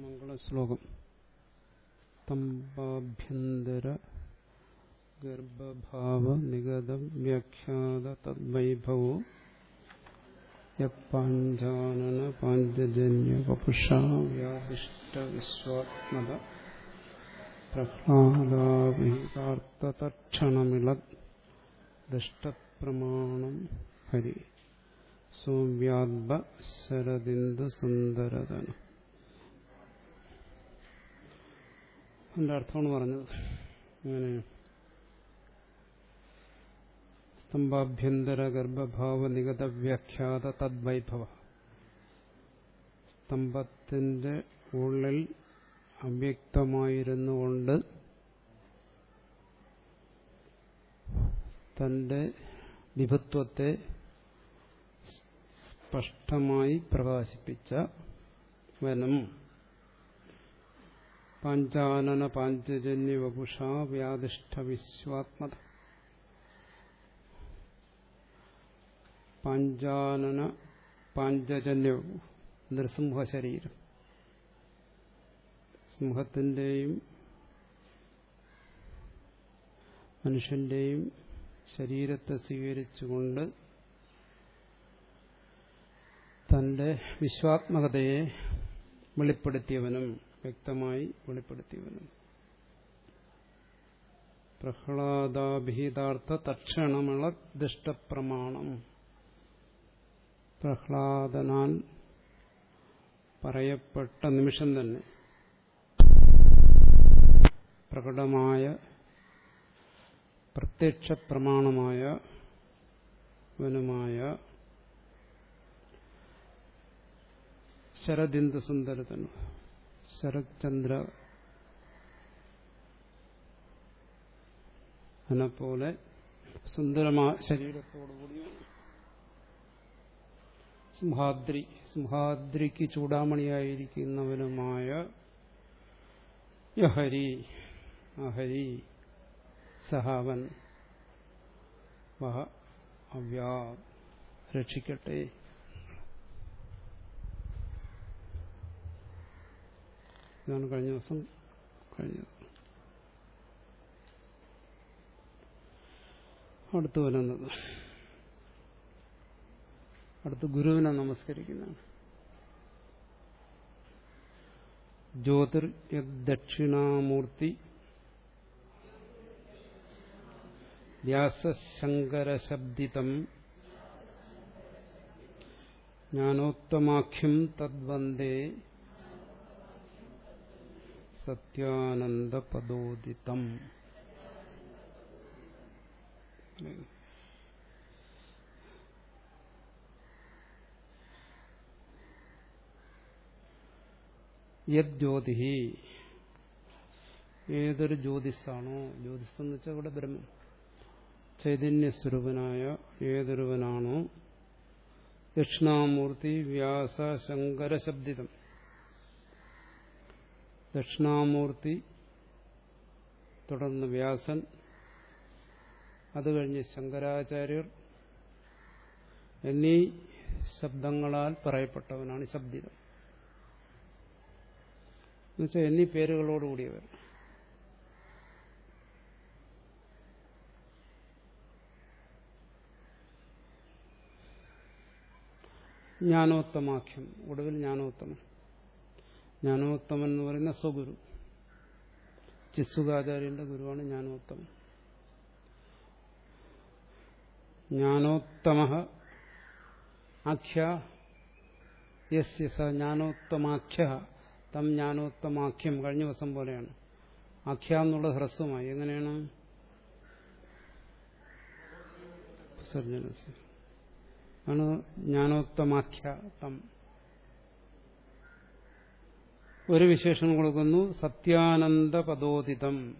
മംഗളശ്ലോകം. തമ്പാഭ്യന്തര ഗർഭഭാവ നിഗത വ്യാഖ്യാത തദ്വൈഭവോ യപ്പാഞ്ചാനന പാഞ്ചജന്യ വപുഷ വ്യാദിഷ്ട വിശ്വാത്മത പ്രഹ്ലാദാഭിതാർത്ഥതക്ഷണമിളത് ദുഷ്ടപ്രമാണം ഹരി. സോവ്യാദ്ഭ ശരദിന്ദു അതിന്റെ അർത്ഥമാണ് പറഞ്ഞത്. അങ്ങനെ. സ്തംഭാഭ്യന്തര ഗർഭഭാവ നിഗത വ്യാഖ്യാത തദ്വൈഭവ. സ്തംഭത്തിന്റെ ഉള്ളിൽ അവ്യക്തമായിരുന്നുകൊണ്ട് തന്റെ വിഭത്വത്തെ സ്പഷ്ടമായി പ്രകാശിപ്പിച്ച വനം. പാഞ്ചാനന പാഞ്ചജന്യ വപുഷ വ്യാദിഷ്ഠ വിശ്വാത്മത. പാഞ്ചാനന പാഞ്ചജന്യ നൃസിംഹ ശരീരം. സിംഹത്തിന്റെയും മനുഷ്യന്റെയും ശരീരത്തെ സ്വീകരിച്ചുകൊണ്ട് തന്റെ വിശ്വാത്മകതയെ വെളിപ്പെടുത്തിയവനും വ്യക്തമായി വെളിപ്പെടുത്തി വരുന്നു പ്രഹ്ലാദാഭീതാർത്ഥ തക്ഷണമുള്ള ദുഷ്ടപ്രമാണം. പ്രഹ്ലാദനാൽ പറയപ്പെട്ട നിമിഷം തന്നെ പ്രകടമായ പ്രത്യക്ഷ പ്രമാണമായ വനുമായ ശരദിന്ദു സുന്ദരതനു ശരത്ചന്ദ്ര പോലെ സുന്ദരമായ ശരീരത്തോടുകൂടിയാണ് സിംഹാദ്രി സിംഹാദ്രിക്ക് ചൂടാമണിയായിരിക്കുന്നവനുമായ യഹരി അഹരി സഹാവൻ അവ്യാ രക്ഷിക്കട്ടെ. ഇതാണ് കഴിഞ്ഞ ദിവസം കഴിഞ്ഞത്. അടുത്ത് വരുന്നത് അടുത്ത് ഗുരുവിനെ നമസ്കരിക്കുന്നതാണ്. ജ്യോതിർ ദക്ഷിണാമൂർത്തി വ്യാസശങ്കരശബ്ദിതം ജ്ഞാനോത്തമാഖ്യം തദ്വന്ദേ സത്യാനന്ദപദോദിതം. യജ്യോതി ഏതൊരു ജ്യോതിസ്സാണോ ജ്യോതിസ് എന്ന് വെച്ചാൽ ഇവിടെ ബ്രഹ്മം ചൈതന്യസ്വരൂപനായ ഏതൊരുവനാണോ ദക്ഷിണാമൂർത്തി വ്യാസ ശങ്കര ശബ്ദിതം. ദക്ഷിണാമൂർത്തി തുടർന്ന് വ്യാസൻ അത് കഴിഞ്ഞ് ശങ്കരാചാര്യർ എന്നീ ശബ്ദങ്ങളാൽ പറയപ്പെട്ടവനാണ് ശബ്ദിതം എന്നുവെച്ചാൽ എന്നീ പേരുകളോടുകൂടിയവർ ജ്ഞാനോത്തമാഖ്യം ഒടുവിൽ ജ്ഞാനോത്തമൻ. ജ്ഞാനോത്തമൻ എന്ന് പറയുന്ന സ്വഗുരു. ചിസുകാചാര്യന്റെ ഗുരുവാണ് ജ്ഞാനോത്തമൻ. ജ്ഞാനോത്തമ ആഖ്യ. യസ്യ സ ജ്ഞാനോത്തമാഖ്യ. തം ജ്ഞാനോത്തമാഖ്യം കഴിഞ്ഞ ദിവസം പോലെയാണ്. ആഖ്യ എന്നുള്ളത് ഹ്രസ്വമായി. എങ്ങനെയാണ്? ആണ് ജ്ഞാനോത്തമാഖ്യ തം. ഒരു വിശേഷണം കൊടുക്കുന്നു. സത്യാനന്ദ പദോദിതം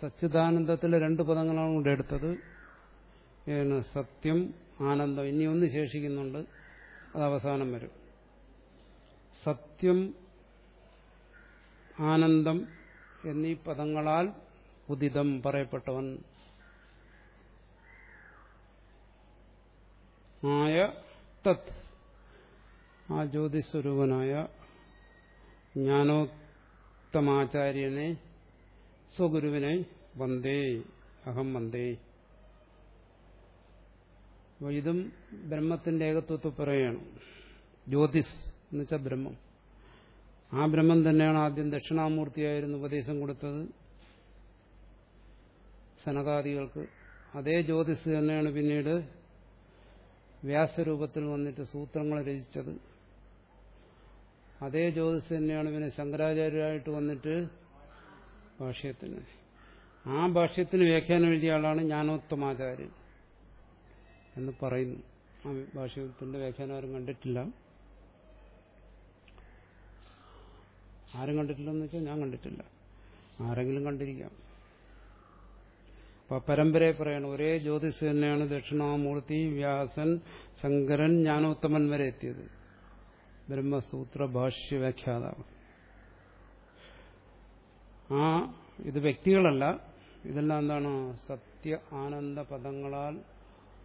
സച്ചിദാനന്ദത്തിലെ രണ്ട് പദങ്ങളാണ് ഇവിടെ എടുത്തത്. സത്യം ആനന്ദം. ഇനി ഒന്ന് ശേഷിക്കുന്നുണ്ട്. അത് അവസാനം വരും. സത്യം ആനന്ദം എന്നീ പദങ്ങളാൽ ഉദിതം പറയപ്പെട്ടവൻ. ആയ തത്. ആ ജ്യോതിസ്വരൂപനായ ജ്ഞാനോത്തമാചാര്യനെ സ്വഗുരുവിനെ വന്ദേ അഹം വന്ദേ. ഇതും ബ്രഹ്മത്തിന്റെ ഏകത്വത്തെ പറയുകയാണ്. ജ്യോതിസ് എന്ന് വെച്ചാൽ ബ്രഹ്മം. ആ ബ്രഹ്മം തന്നെയാണ് ആദ്യം ദക്ഷിണാമൂർത്തിയായിരുന്നു ഉപദേശം കൊടുത്തത്. സനകാദികൾക്ക് അതേ ജ്യോതിസ് തന്നെയാണ് പിന്നീട് വ്യാസരൂപത്തിൽ വന്നിട്ട് സൂത്രങ്ങൾ രചിച്ചത്. അതേ ജ്യോതിസ് തന്നെയാണ് പിന്നെ ശങ്കരാചാര്യരായിട്ട് വന്നിട്ട് ഭാഷ്യത്തിന്. ആ ഭാഷ്യത്തിന് വ്യാഖ്യാനം എഴുതിയ ആളാണ് ജ്ഞാനോത്തമാചാര്യൻ എന്ന് പറയുന്നു. ആ ഭാഷ്യത്തിന്റെ വ്യാഖ്യാനം ആരും കണ്ടിട്ടില്ല. ആരും കണ്ടിട്ടില്ലെന്ന് വെച്ചാൽ ഞാൻ കണ്ടിട്ടില്ല. ആരെങ്കിലും കണ്ടിരിക്കാം. അപ്പൊ പരമ്പരയെ പറയണം ഒരേ ജ്യോതിസ് തന്നെയാണ് ദക്ഷിണാമൂർത്തി വ്യാസൻ ശങ്കരൻ ജ്ഞാനോത്തമൻ വരെ എത്തിയത്. ബ്രഹ്മസൂത്ര ഭാഷ്യ വ്യാഖ്യാതാവ് ആ ഇത് വ്യക്തികളല്ല. ഇതെല്ലാം എന്താണ്? സത്യ ആനന്ദ പദങ്ങളാൽ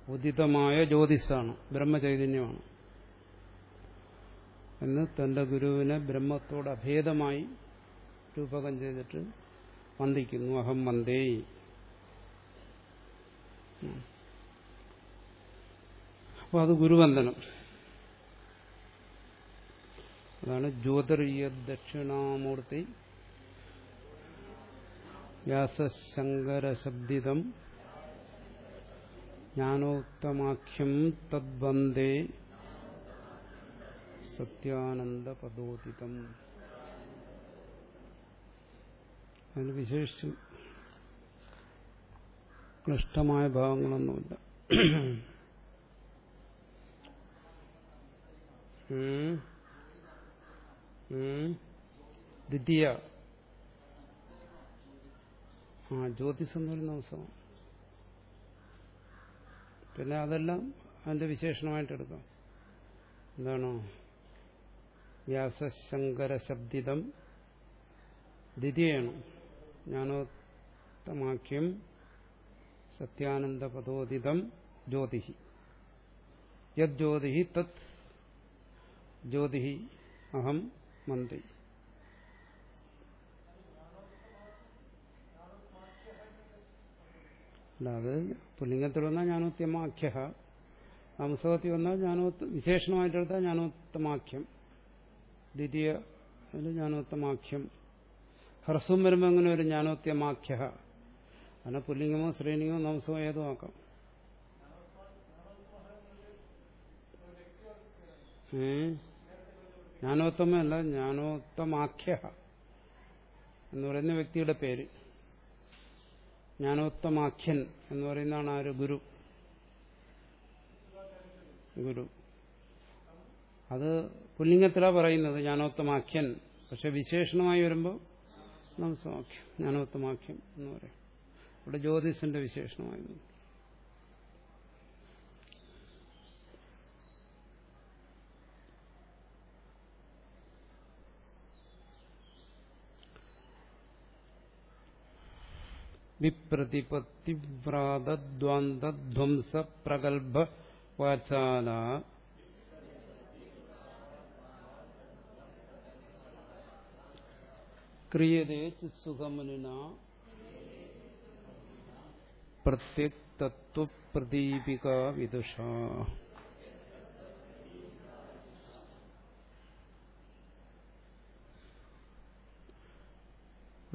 ഉദിതമായ ജ്യോതിസാണ് ബ്രഹ്മചൈതന്യമാണ്. എന്ന് തന്റെ ഗുരുവിനെ ബ്രഹ്മത്തോട് അഭേദമായി രൂപകം ചെയ്തിട്ട് വന്ദിക്കുന്നു. അഹം വന്ദേ. അപ്പോൾ അത് ഗുരുവന്ദനം. അതാണ് ജ്യോതിർയ ദക്ഷിണാമൂർത്തി വ്യാസശങ്കരശബ്ദിതം ജ്ഞാനോത്തമാഖ്യം തദ്വന്ദേ സത്യാനന്ദ പദോദിതം അതിന് വിശേഷിച്ച് ക്ലിഷ്ടമായ ഭാഗങ്ങളൊന്നുമില്ല ദ്വിതീയ. ആ ജ്യോതിസ് എന്ന് പറയുന്ന അവസരം പിന്നെ അതെല്ലാം അതിന്റെ വിശേഷണമായിട്ട് എടുക്കാം എന്താണോ? വ്യാസശങ്കര ശബ്ദിതം ദ്വിതീയാണ് ജ്ഞാനോത്തമാക്യം സത്യാനന്ദപദോദിതം. ജ്യോതി യജ്യോതി തത്. ജ്യോതി അഹം. മന്തി അല്ലാതെ പുല്ലിംഗത്തിൽ വന്നാൽ ജ്ഞാനോത്തമാഖ്യ നാമസവത്തിൽ വന്നാൽ ജ്ഞാനോത്ത വിശേഷണമായിട്ടെടുത്താൽ ജ്ഞാനോത്തമാഖ്യം. ദ്വിതീയ ജ്ഞാനോത്തമാഖ്യം. ഹ്രസ്വം വരുമ്പോൾ അങ്ങനെ ഒരു ജ്ഞാനോത്യമാഖ്യ അങ്ങനെ പുല്ലിംഗമോ ശ്രീലിംഗമോ നമസമോ ഏതോ ആക്കാം. ഏ? ജ്ഞാനോത്തമല്ല ജ്ഞാനോത്തമാഖ്യ എന്ന് പറയുന്ന വ്യക്തിയുടെ പേര്. ജ്ഞാനോത്തമാഖ്യൻ എന്ന് പറയുന്നതാണ് ആര് ഗുരു. ഗുരു. അത് പുല്ലിംഗത്തിലാ പറയുന്നത് ജ്ഞാനോത്തമാഖ്യൻ. പക്ഷെ വിശേഷണമായി വരുമ്പോൾ നമസമാഖ്യം ജ്ഞാനോത്തമാഖ്യം എന്ന് പറയും. ഇവിടെ ജ്യോതിസിന്റെ വിശേഷണമായിരുന്നു വിപ്രതിപത്തിവ്രാതദ്വാന്തധ്വംസ പ്രഗൽഭ വാചാല ക്രിയതേ സുഖമുന പ്രത്യക് തത്വപ്രദീപിക വിദുഷ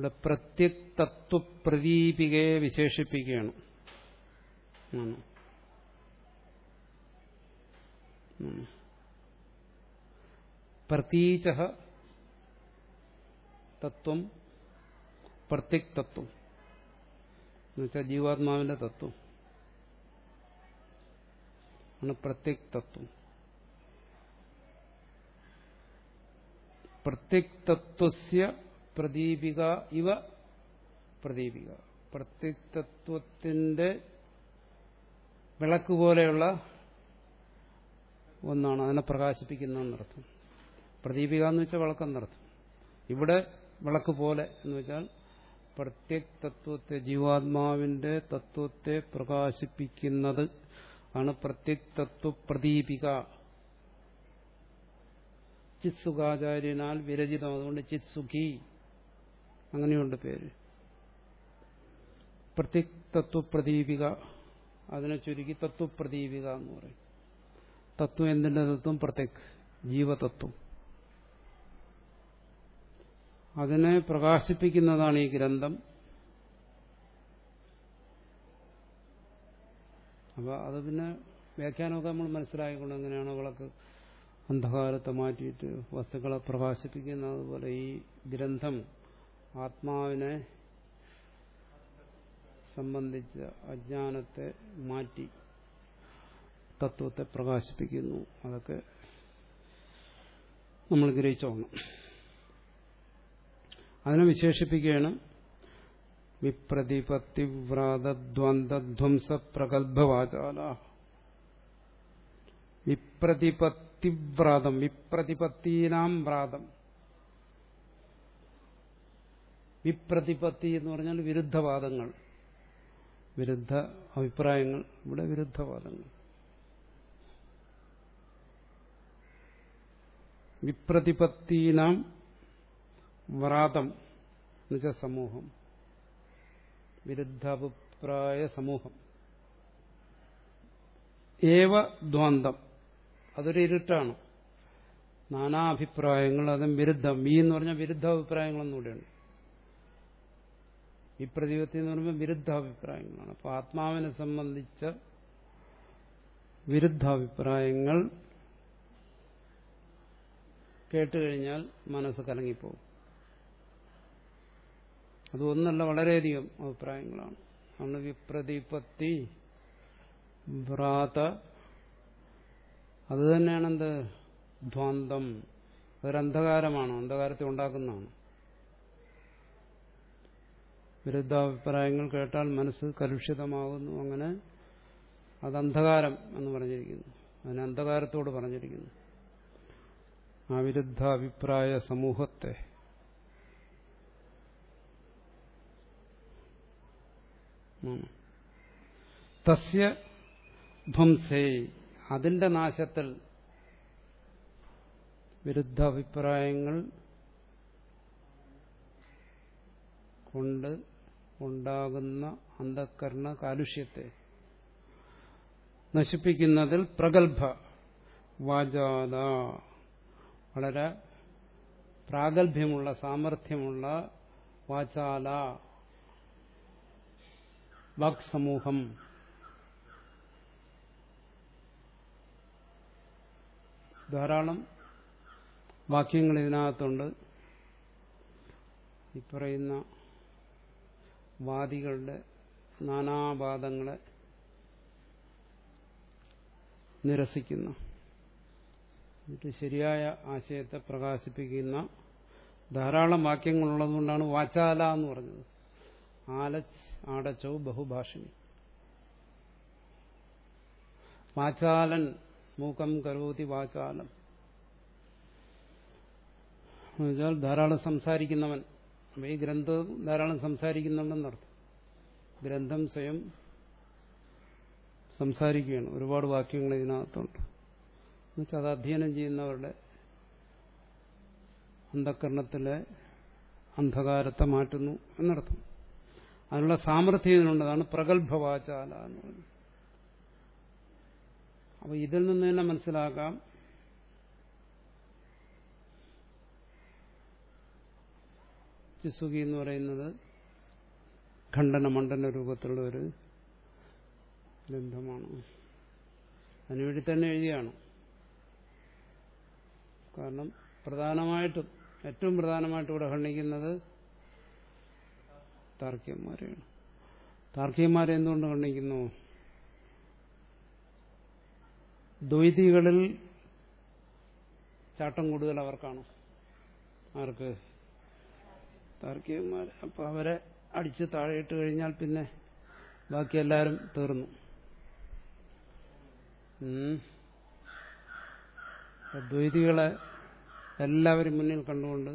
ഇവിടെ പ്രത്യക് തത്വപ്രദീപികയെ വിശേഷിപ്പിക്കുകയാണ് പ്രതീച തത്വം പ്രത്യക് തത്വം എന്നുവെച്ചാൽ ജീവാത്മാവിന്റെ തത്വം. ആണ് പ്രത്യക് തത്വം പ്രത്യക് തത്വസ്യ പ്രദീപിക ഇവ പ്രദീപിക. പ്രത്യക്തത്വത്തിന്റെ വിളക്ക് പോലെയുള്ള ഒന്നാണ്. അതിനെ പ്രകാശിപ്പിക്കുന്ന നടത്തും പ്രദീപിക എന്ന് വെച്ചാൽ വിളക്കെന്നർത്ഥം ഇവിടെ വിളക്ക് പോലെ എന്ന് വെച്ചാൽ പ്രത്യക് തത്വത്തെ ജീവാത്മാവിന്റെ തത്വത്തെ പ്രകാശിപ്പിക്കുന്നത് ആണ് പ്രത്യക് തത്വ പ്രദീപിക ചിത്സുഖാചാര്യനാൽ വിരചിതം. അതുകൊണ്ട് ചിത്സുഖി അങ്ങനെയുണ്ട് പേര്. പ്രത്യക് തത്വപ്രദീപിക അതിനെ ചുരുക്കി തത്വപ്രദീപിക എന്ന് പറയും. തത്വം എന്തിന്റെ തത്വം? പ്രത്യക് ജീവതത്വം. അതിനെ പ്രകാശിപ്പിക്കുന്നതാണ് ഈ ഗ്രന്ഥം. അപ്പോൾ അത് പിന്നെ വ്യാഖ്യാനമൊക്കെ നമ്മൾ മനസ്സിലായിക്കൊണ്ട് എങ്ങനെയാണ് വിളക്ക് അന്ധകാരത്തെ മാറ്റിയിട്ട് വസ്തുക്കളെ പ്രകാശിപ്പിക്കുന്നത് പോലെ ഈ ഗ്രന്ഥം ആത്മാവിനെ സംബന്ധിച്ച അജ്ഞാനത്തെ മാറ്റി തത്വത്തെ പ്രകാശിപ്പിക്കുന്നു. അതൊക്കെ നമ്മൾ ഗ്രഹിച്ചോണം. അതിനെ വിശേഷിപ്പിക്കുകയാണ് വിപ്രതിപത്തിവ്രാതദ്വന്ദ്വംസ പ്രഗത്ഭവാചാല വിപ്രതിപത്തിവ്രാതം വിപ്രതിപത്തീനാം വ്രാതം. വിപ്രതിപത്തി എന്ന് പറഞ്ഞാൽ വിരുദ്ധവാദങ്ങൾ. വിരുദ്ധ അഭിപ്രായങ്ങൾ ഇവിടെ വിരുദ്ധവാദങ്ങൾ. വിപ്രതിപത്തീനാം വ്രാതം നിജ സമൂഹം. വിരുദ്ധാഭിപ്രായ സമൂഹം. ഏവ ദ്വന്ദ്ം അതൊരു ഇരുട്ടാണ്. നാനാഭിപ്രായങ്ങൾ അതും വിരുദ്ധം. ഈ എന്ന് പറഞ്ഞാൽ വിരുദ്ധാഭിപ്രായങ്ങളൊന്നുകൂടെയുണ്ട് ഈ പ്രതിപത്തി എന്ന് പറയുമ്പോൾ വിരുദ്ധാഭിപ്രായങ്ങളാണ്. അപ്പോൾ ആത്മാവിനെ സംബന്ധിച്ച വിരുദ്ധാഭിപ്രായങ്ങൾ കേട്ടുകഴിഞ്ഞാൽ മനസ്സ് കലങ്ങിപ്പോകും അത് ഒന്നല്ല വളരെയധികം അഭിപ്രായങ്ങളാണ്. ആണ് വിപ്രതിപത്തി വ്രാത അത് തന്നെയാണെന്ത്? ധ്വാന്തം അതൊരന്ധകാരമാണ് അന്ധകാരത്തെ ഉണ്ടാക്കുന്നതാണ്. വിരുദ്ധാഭിപ്രായങ്ങൾ കേട്ടാൽ മനസ്സ് കലുഷിതമാകുന്നു. അങ്ങനെ അത് അന്ധകാരം എന്ന് പറഞ്ഞിരിക്കുന്നു. അതിന് അന്ധകാരത്തോട് പറഞ്ഞിരിക്കുന്നു. ആ വിരുദ്ധാഭിപ്രായ സമൂഹത്തെ തസ്യ ധ്വംസേ. അതിന്റെ നാശത്തിൽ വിരുദ്ധാഭിപ്രായങ്ങൾ കൊണ്ട് ഉണ്ടാകുന്ന അന്ധക്കരണ കാലുഷ്യത്തെ നശിപ്പിക്കുന്നതിൽ പ്രഗത്ഭ. വാചാത വളരെ പ്രാഗൽഭ്യമുള്ള സാമർഥ്യമുള്ള വാചാല. വാക്സമൂഹം. ധാരാളം വാക്യങ്ങൾ ഇതിനകത്തുണ്ട്. ഈ പറയുന്ന വാദികളുടെ നാനാവാദങ്ങളെ നിരസിക്കുന്ന. എന്നിട്ട് ശരിയായ ആശയത്തെ പ്രകാശിപ്പിക്കുന്ന ധാരാളം വാക്യങ്ങളുള്ളതുകൊണ്ടാണ് വാചാല എന്ന് പറഞ്ഞത്. ആലച്ച് ആടച്ചോ ബഹുഭാഷിണി. വാചാലൻ മൂക്കം കരോതി വാചാലം. എന്നുവെച്ചാൽ ധാരാളം സംസാരിക്കുന്നവൻ. അപ്പൊ ഈ ഗ്രന്ഥം ധാരാളം സംസാരിക്കുന്നുണ്ടെന്നർത്ഥം ഗ്രന്ഥം സ്വയം സംസാരിക്കുകയാണ്. ഒരുപാട് വാക്യങ്ങൾ ഇതിനകത്തുണ്ട്. എന്നുവെച്ചാൽ അത് അധ്യയനം ചെയ്യുന്നവരുടെ അന്ധകരണത്തിലെ അന്ധകാരത്തെ മാറ്റുന്നു എന്നർത്ഥം. അതിനുള്ള സാമർഥ്യം ഇതിനുള്ളതാണ്. പ്രഗത്ഭവാചാല എന്ന് പറയുന്നത്. അപ്പൊ ഇതിൽ നിന്ന് തന്നെ മനസ്സിലാക്കാം. ചിസുകി എന്ന് പറയുന്നത് ഖണ്ഡന മണ്ഡന രൂപത്തിലുള്ള ഒരു ഗ്രന്ഥമാണ്. അതിനുവേണ്ടി തന്നെ എഴുതിയാണ്. കാരണം പ്രധാനമായിട്ടും ഏറ്റവും പ്രധാനമായിട്ടും ഇവിടെ ഖണ്ഡിക്കുന്നത് താർക്കികന്മാരെയാണ്. താർക്കികന്മാരെ എന്തുകൊണ്ട് ഖണ്ഡിക്കുന്നു? ദ്വൈതികളിൽ ചാട്ടം കൂടുതൽ അവർക്കാണ്. ആർക്ക്? താർക്കികന്മാർ. അപ്പൊ അവരെ അടിച്ച് താഴെയിട്ട് കഴിഞ്ഞാൽ പിന്നെ ബാക്കി എല്ലാവരും തീർന്നു. ദ്വൈതികളെ എല്ലാവരും മുന്നിൽ കണ്ടുകൊണ്ട്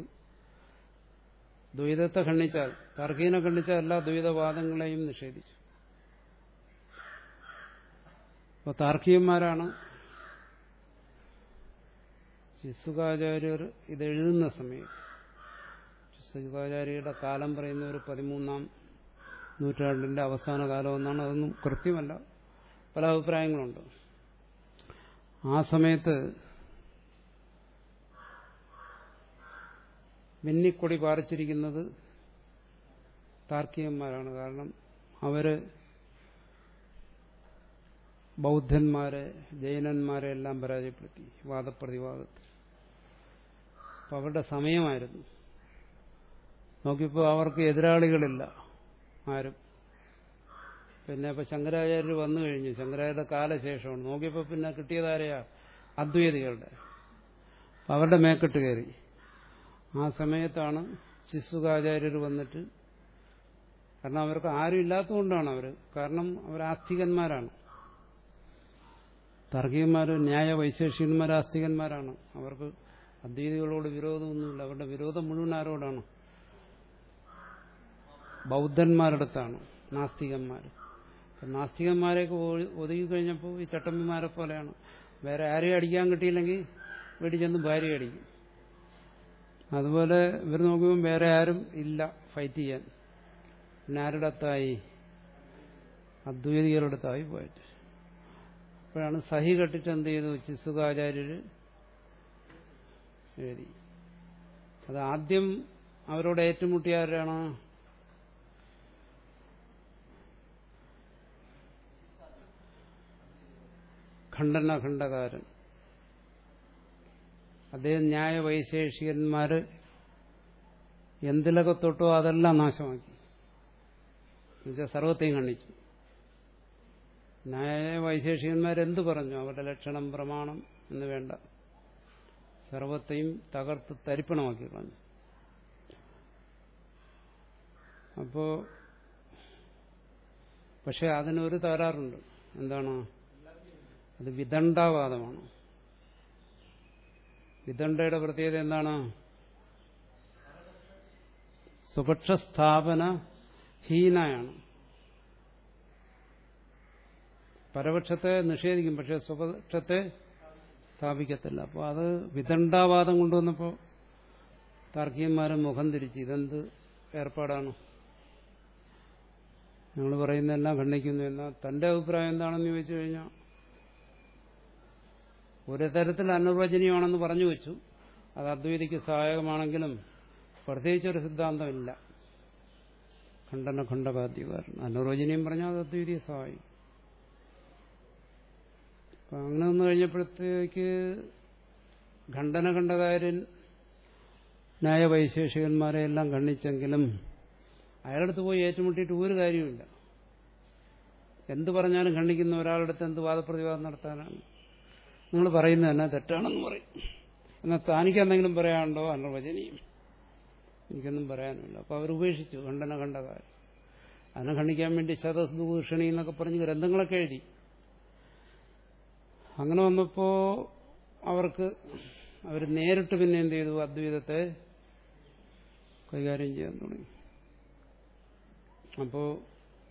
ദ്വൈതത്തെ ഖണ്ഡിച്ചാൽ കർഗീനെ ഖണ്ഡിച്ചാൽ എല്ലാ ദ്വൈതവാദങ്ങളെയും നിഷേധിച്ചു. അപ്പോൾ താർക്കികന്മാരാണ് ശിസുകാചാര്യർ ഇതെഴുതുന്ന സമയത്ത് ചിസുകാചാര്യയുടെ കാലം പറയുന്ന ഒരു പതിമൂന്നാം നൂറ്റാണ്ടിന്റെ അവസാന കാലം എന്നാണ്. അതൊന്നും കൃത്യമല്ല. പല അഭിപ്രായങ്ങളുണ്ട്. ആ സമയത്ത് വെന്നിക്കൊടി പാറിച്ചിരിക്കുന്നത് താർക്കികന്മാരാണ്. കാരണം അവർ ബൗദ്ധന്മാരെ ജൈനന്മാരെ എല്ലാം പരാജയപ്പെടുത്തി. വാദപ്രതിവാദത്തിൽ. അവരുടെ സമയമായിരുന്നു. നോക്കിയപ്പോൾ അവർക്ക് എതിരാളികളില്ല ആരും. പിന്നെ ഇപ്പൊ ശങ്കരാചാര്യർ വന്നു കഴിഞ്ഞു. ശങ്കരാചാര്യരുടെ കാലശേഷമാണ്. നോക്കിയപ്പോൾ പിന്നെ കിട്ടിയതാരെയാ? അദ്വൈതികളുടെ. അവരുടെ മേക്കെട്ട് കയറി. ആ സമയത്താണ് ശിശുകാചാര്യർ വന്നിട്ട് കാരണം അവർക്ക് ആരും ഇല്ലാത്തതുകൊണ്ടാണ് അവർ കാരണം അവർ ആസ്തികന്മാരാണ്. താർക്കികന്മാർ ന്യായ വൈശേഷികന്മാർ ആസ്തികന്മാരാണ്. അവർക്ക് അദ്വൈതികളോട് വിരോധമൊന്നുമില്ല. അവരുടെ വിരോധം മുഴുവൻ ആരോടാണ്? ബൗദ്ധന്മാരടുത്താണ് നാസ്തികന്മാർ നാസ്തികന്മാരെയൊക്കെ ഒതുങ്ങി കഴിഞ്ഞപ്പോൾ ഈ ചട്ടമ്പിമാരെ പോലെയാണ്. വേറെ ആരെയും അടിക്കാൻ കിട്ടിയില്ലെങ്കിൽ വീട്ടിൽ ചെന്ന് ഭാര്യ അടിക്കും. അതുപോലെ ഇവർ നോക്കുമ്പോൾ വേറെ ആരും ഇല്ല ഫൈറ്റ് ചെയ്യാൻ. പിന്നെ ആരുടെ അടുത്തായി അദ്വൈതികളുടെ അടുത്തായി പോയിട്ട്. അപ്പോഴാണ് സഹി കെട്ടിട്ട് എന്ത് ചെയ്തു? ചിസുകാചാര്യർ എഴുതി. അത് ആദ്യം അവരോട് ഏറ്റുമുട്ടിയാരാണ് ഖണ്ഡന ഖണ്ഡകാരൻ അദ്ദേഹം ന്യായവൈശേഷികന്മാര് എന്തിലൊക്കെ തൊട്ടോ അതെല്ലാം നാശമാക്കി. എന്നുവെച്ചാൽ സർവത്തെയും കണ്ണിച്ചു ന്യായവൈശേഷികന്മാരെന്ത് പറഞ്ഞു? അവരുടെ ലക്ഷണം പ്രമാണം എന്ന് വേണ്ട. സർവത്തെയും തകർത്ത് തരിപ്പണമാക്കി കളഞ്ഞു അപ്പോ പക്ഷെ അതിനൊരു തകരാറുണ്ട്. എന്താണ്? അത് വിദണ്ഡാവാദമാണ്. വിദണ്ഡയുടെ പ്രത്യേകത എന്താണ്? സുപക്ഷസ്ഥാപന ഹീനയാണ്. പരപക്ഷത്തെ നിഷേധിക്കും പക്ഷെ സുപക്ഷത്തെ സ്ഥാപിക്കത്തില്ല. അപ്പോൾ അത് വിദണ്ഡാവാദം കൊണ്ടുവന്നപ്പോൾ താർക്കികന്മാരും മുഖം തിരിച്ച് ഇതെന്ത് ഏർപ്പാടാണ്? ഞങ്ങൾ പറയുന്നതെല്ലാം ഖണ്ഡിക്കുന്നു. എന്നാൽ തന്റെ അഭിപ്രായം എന്താണെന്ന് ചോദിച്ചു കഴിഞ്ഞാൽ ഒരു തരത്തിൽ അനിർവചനീയമാണെന്ന് പറഞ്ഞു വെച്ചു. അത് അദ്വൈതിക്ക് സഹായകമാണെങ്കിലും പ്രത്യേകിച്ചൊരു സിദ്ധാന്തമില്ല. ഖണ്ഡന ഖണ്ഡകാദ്യകാരൻ അനുവചനീയം പറഞ്ഞാൽ അത് അദ്വൈതിയെ സഹായിക്കും. അപ്പം അങ്ങനെ വന്നു കഴിഞ്ഞപ്പോഴത്തേക്ക് ഖണ്ഡന ഖണ്ഡകാരൻ ന്യായവൈശേഷികന്മാരെ എല്ലാം ഖണ്ഡിച്ചെങ്കിലും അയാളടുത്ത് പോയി ഏറ്റുമുട്ടിയിട്ട് ഒരു കാര്യമില്ല എന്ത് പറഞ്ഞാലും ഖണ്ഡിക്കുന്ന ഒരാളുടെ അടുത്ത് എന്ത് വാദപ്രതിവാദം നടത്താനാണ്? നിങ്ങൾ പറയുന്നത് തന്നെ തെറ്റാണെന്ന് പറയും. എന്നാൽ താനിക്ക് എന്തെങ്കിലും പറയാനുണ്ടോ? അനർവചനീയം എനിക്കൊന്നും പറയാനില്ല അപ്പോൾ അവർ ഉപേക്ഷിച്ചു. ഖണ്ഡന കാര്യം. അതിനെ ഖണ്ഡിക്കാൻ വേണ്ടി ശതദൂഷണി എന്നൊക്കെ പറഞ്ഞ് ഗ്രന്ഥങ്ങളൊക്കെ എഴുതി. അങ്ങനെ വന്നപ്പോൾ അവർക്ക് അവർ നേരിട്ട് പിന്നെ എന്ത് ചെയ്തു? അദ്വൈതത്തെ കൈകാര്യം ചെയ്യാൻ തുടങ്ങി. അപ്പോൾ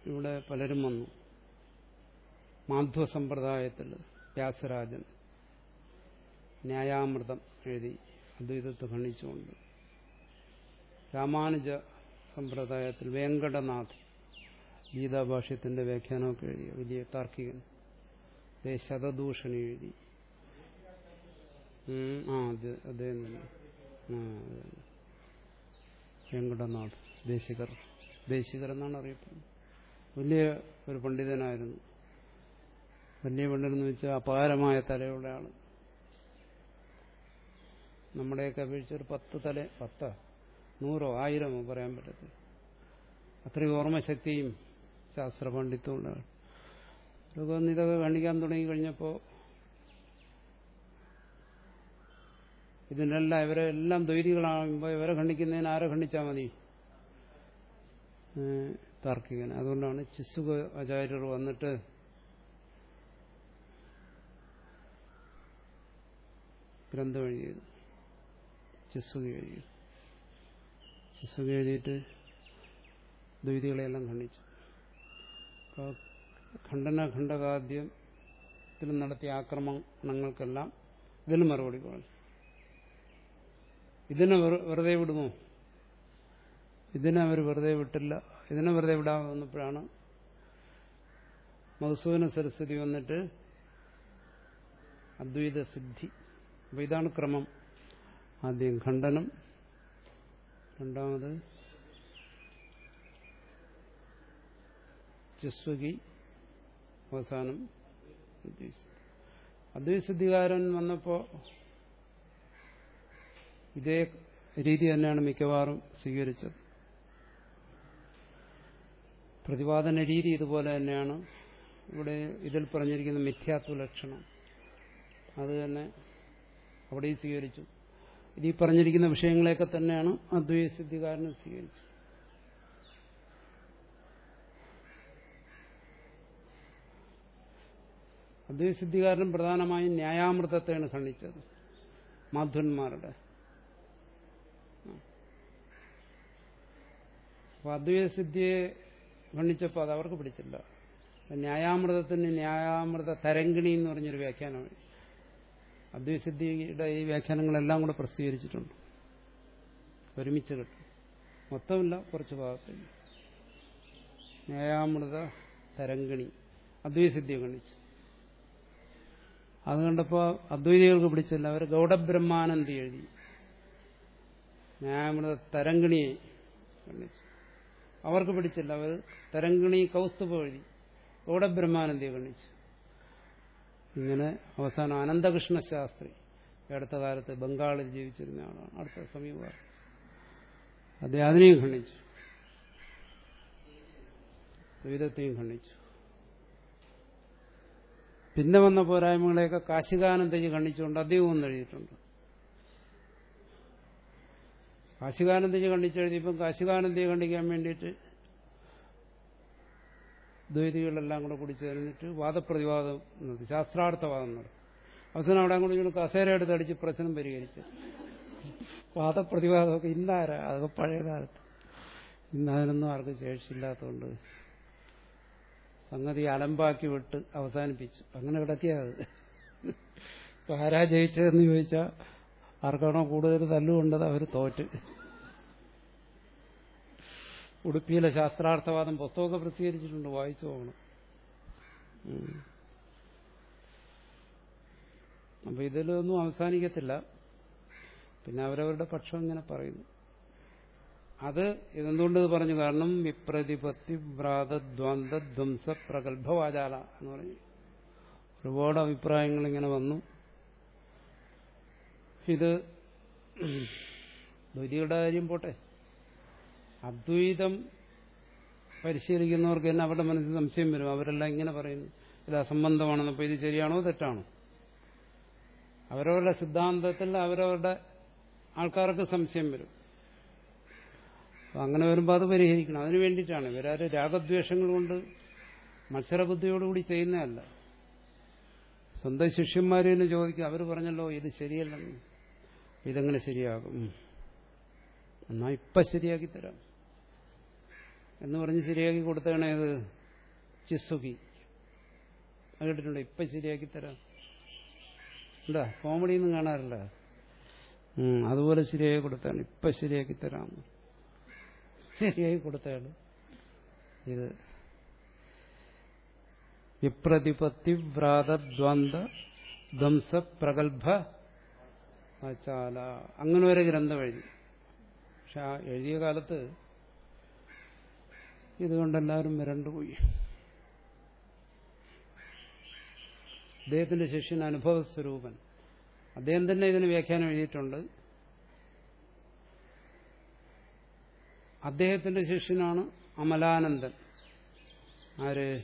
ഇവിടെ പലരും വന്നു. മാധ്വ സമ്പ്രദായത്തിൽ വ്യാസരാജൻ. ന്യായാമൃതം എഴുതി അദ്വൈതത്തെ ഖണ്ണിച്ചുകൊണ്ട് രാമാനുജ സമ്പ്രദായത്തിൽ വെങ്കടനാഥ് ഗീതാഭാഷ്യത്തിന്റെ വ്യാഖ്യാനമൊക്കെ എഴുതിയ വലിയ താർക്കികൻ. ശതദൂഷണി എഴുതി. ആ അദ്ദേഹം തന്നെ. വെങ്കടനാഥ് ദേശികർ. ദേശികർ എന്നാണ് അറിയപ്പെടുന്നത്. വലിയ ഒരു പണ്ഡിതനായിരുന്നു. വലിയ പണ്ഡിതെന്ന് വെച്ചാൽ അപാരമായ തലയുള്ള നമ്മുടെയൊക്കെ അപേക്ഷിച്ച് ഒരു പത്ത് തല പത്ത് നൂറോ ആയിരമോ പറയാൻ പറ്റത്തില്ല. അത്രയും ഓർമ്മശക്തിയും ശാസ്ത്ര പണ്ഡിത്യമുള്ള ഉണ്ടാകും കാണിക്കാൻ ഇതൊക്കെ കണ്ടിക്കാൻ തുടങ്ങി കഴിഞ്ഞപ്പോൾ ഇതിനെല്ലാം ഇവരെ എല്ലാം ദ്വൈതികളാകുമ്പോൾ ഇവരെ ഖണ്ഡിക്കുന്നതിന് ആരെ ഖണ്ഡിച്ചാൽ മതി? താർക്കികൻ. അതുകൊണ്ടാണ് ചിസുക ആചാര്യർ വന്നിട്ട് ഗ്രന്ഥം എഴുതിയത്. ചിസുക എഴുതി ചിസുക എഴുതിയിട്ട് ദ്വൈതികളെല്ലാം ഖണ്ഡിച്ചു. ഖണ്ഡന ഖണ്ഡനഖണ്ഡകാദ്യത്തിൽ നടത്തിയ ആക്രമണങ്ങൾക്കെല്ലാം ഇതിന് മറുപടി പറഞ്ഞു ഇതിനെ വെറുതെ വിടുമോ? ഇതിനെ അവർ വെറുതെ വിട്ടില്ല. ഇതിനെ വെറുതെ വിടാൻ വന്നപ്പോഴാണ് മധുസൂദന സരസ്വതി വന്നിട്ട് അദ്വൈത സിദ്ധി അപ്പൊ ഇതാണ് ക്രമം. ആദ്യം ഖണ്ഡനം. രണ്ടാമത് ചിസ്വകി അവസാനം അദ്വൈസിദ്ധികാരൻ വന്നപ്പോ ഇതേ രീതി തന്നെയാണ് മിക്കവാറും സ്വീകരിച്ചത്. പ്രതിപാദന രീതി ഇതുപോലെ തന്നെയാണ് ഇവിടെ ഇതിൽ പറഞ്ഞിരിക്കുന്ന മിഥ്യാത്വ ലക്ഷണം. അത് തന്നെ അവിടെയും സ്വീകരിച്ചു. ഇത് ഈ പറഞ്ഞിരിക്കുന്ന വിഷയങ്ങളെയൊക്കെ തന്നെയാണ് അദ്വൈത സിദ്ധികാരൻ സ്വീകരിച്ചത്. അദ്വൈസിദ്ധികാരൻ പ്രധാനമായും ന്യായാമൃതത്തെയാണ് ഖണ്ഡിച്ചത് മാധുന്മാരുടെ അപ്പൊ അദ്വൈതസിദ്ധിയെ ഖണ്ഡിച്ചപ്പോൾ അത് അവർക്ക് പിടിച്ചില്ല. ന്യായാമൃതത്തിന് ന്യായാമൃത തരംഗിണി എന്ന് പറഞ്ഞൊരു വ്യാഖ്യാനമാണ് അദ്വൈസിദ്ധിയുടെ ഈ വ്യാഖ്യാനങ്ങളെല്ലാം കൂടെ പ്രസിദ്ധീകരിച്ചിട്ടുണ്ട്. ഒരുമിച്ച് കിട്ടും. മൊത്തമില്ല കുറച്ച് ഭാഗത്തിൽ ന്യായാമൃത തരംഗിണി അദ്വൈസിദ്ധിയെ ഖണ്ഡിച്ചു. അത് കണ്ടപ്പോൾ അദ്വൈതികൾക്ക് പിടിച്ചില്ല അവർ ഗൗഡബ്രഹ്മാനന്ദി എഴുതി. ന്യായാമൃത തരംഗിണിയെ ഗണിച്ചു അവർക്ക് പിടിച്ചില്ല അവർ തരംഗിണി കൗസ്തുഭ എഴുതി ഗൗഡബ്രഹ്മാനന്ദിയെ ഖണ്ഡിച്ചു. ഇങ്ങനെ അവസാനം അനന്തകൃഷ്ണ ശാസ്ത്രി. അടുത്ത കാലത്ത് ബംഗാളിൽ ജീവിച്ചിരുന്ന ആളാണ്. അടുത്ത സമീപ അദ്ദേഹം അതിനെയും ഖണ്ഡിച്ചു. ദ്വൈതത്തെയും ഖണ്ഡിച്ചു. പിന്നെ വന്ന പോരായ്മകളെയൊക്കെ കാശികാനന്ദജി ഖണ്ഡിച്ചുകൊണ്ട് അദ്ദേഹം ഒന്ന് എഴുതിയിട്ടുണ്ട്. കാശികാനന്ദജി ഖണ്ഡിച്ചെഴുതിയപ്പം കാശികാനന്ദയെ ഖണ്ഡിക്കാൻ വേണ്ടിയിട്ട് ദ്വൈതികളെല്ലാം കൂടെ കൂടി ചേർന്നിട്ട് വാദപ്രതിവാദം ശാസ്ത്രാർത്ഥവാദം നടത്തി. അവസാനം അവിടെ അങ്ങോട്ട് ഇങ്ങനെ കസേര എടുത്ത് അടിച്ച് പ്രശ്നം പരിഹരിച്ചു. വാദപ്രതിവാദമൊക്കെ ഇന്നാരാ? അതൊക്കെ പഴയ കാലത്ത്. ഇന്ന് അതിനൊന്നും ആർക്കും ശേഷിയില്ലാത്തതുകൊണ്ട് സംഗതി അലമ്പാക്കി വിട്ട് അവസാനിപ്പിച്ചു. അങ്ങനെ കിടക്കിയത് ഇപ്പൊ ആരാ ജയിച്ചതെന്ന് ചോദിച്ചാൽ ആർക്കാണോ കൂടുതൽ തല്ലുകൊണ്ടത് അവർ തോറ്റ്. ഉടുപ്പിയിലെ ശാസ്ത്രാർത്ഥവാദം പുസ്തകമൊക്കെ പ്രസിദ്ധീകരിച്ചിട്ടുണ്ട് വായിച്ചു പോകണം. അപ്പൊ ഇതിലൊന്നും അവസാനിക്കത്തില്ല. പിന്നെ അവരവരുടെ പക്ഷം ഇങ്ങനെ പറയുന്നു. അത് ഇതെന്തുകൊണ്ട് ഇത് പറഞ്ഞു? കാരണം വിപ്രതിപത്തി വ്രാതദ്വന്ദ്വംസ പ്രഗത്ഭവാചാല എന്ന് പറഞ്ഞു. ഒരുപാട് അഭിപ്രായങ്ങൾ ഇങ്ങനെ വന്നു. ഇത് ധുരിയുടെ കാര്യം പോട്ടെ. അദ്വൈതം പരിശീലിക്കുന്നവർക്ക് തന്നെ അവരുടെ മനസ്സിൽ സംശയം വരും. അവരെല്ലാം ഇങ്ങനെ പറയുന്നു ഇത് അസംബന്ധമാണെന്നപ്പോൾ ഇത് ശരിയാണോ തെറ്റാണോ? അവരവരുടെ സിദ്ധാന്തത്തിൽ അവരവരുടെ ആൾക്കാർക്ക് സംശയം വരും. അങ്ങനെ വരുമ്പോൾ അത് പരിഹരിക്കണം. അതിനു വേണ്ടിയിട്ടാണ് ഇവരാരും രാഗദ്വേഷങ്ങൾ കൊണ്ട് മത്സരബുദ്ധിയോടുകൂടി ചെയ്യുന്നതല്ല. സ്വന്തം ശിഷ്യന്മാരെ തന്നെ ചോദിക്കും അവർ പറഞ്ഞല്ലോ ഇത് ശരിയല്ലെന്ന്. ഇതെങ്ങനെ ശരിയാകും? എന്നാ ഇപ്പൊ ശരിയാക്കി തരാം. എന്ന് പറഞ്ഞ് ശരിയാക്കി കൊടുത്താണ് ഇത് ചിസുഖി അത് കേട്ടിട്ടുണ്ട്? ഇപ്പൊ ശരിയാക്കി തരാം. എന്താ കോമഡിയൊന്നും കാണാറില്ല. അതുപോലെ ശരിയായി കൊടുത്താണ് ഇപ്പൊ ശരിയാക്കി തരാം. ശരിയായി കൊടുത്തയാൾ ഇത് വിപ്രതിപത്തി വ്രാതദ്വന്ദ്വംസ പ്രഗത്ഭ ആചാല. അങ്ങനെ ഒരു ഗ്രന്ഥം എഴുതി. പക്ഷെ ആ എഴുതിയ കാലത്ത് ഇതുകൊണ്ടെല്ലാവരും മിരണ്ടുപോയി അദ്ദേഹത്തിന്റെ ശിഷ്യൻ അനുഭവ സ്വരൂപൻ. അദ്ദേഹം തന്നെ ഇതിന് വ്യാഖ്യാനം എഴുതിയിട്ടുണ്ട്. അദ്ദേഹത്തിന്റെ ശിഷ്യനാണ് അമലാനന്ദൻ. ആര്?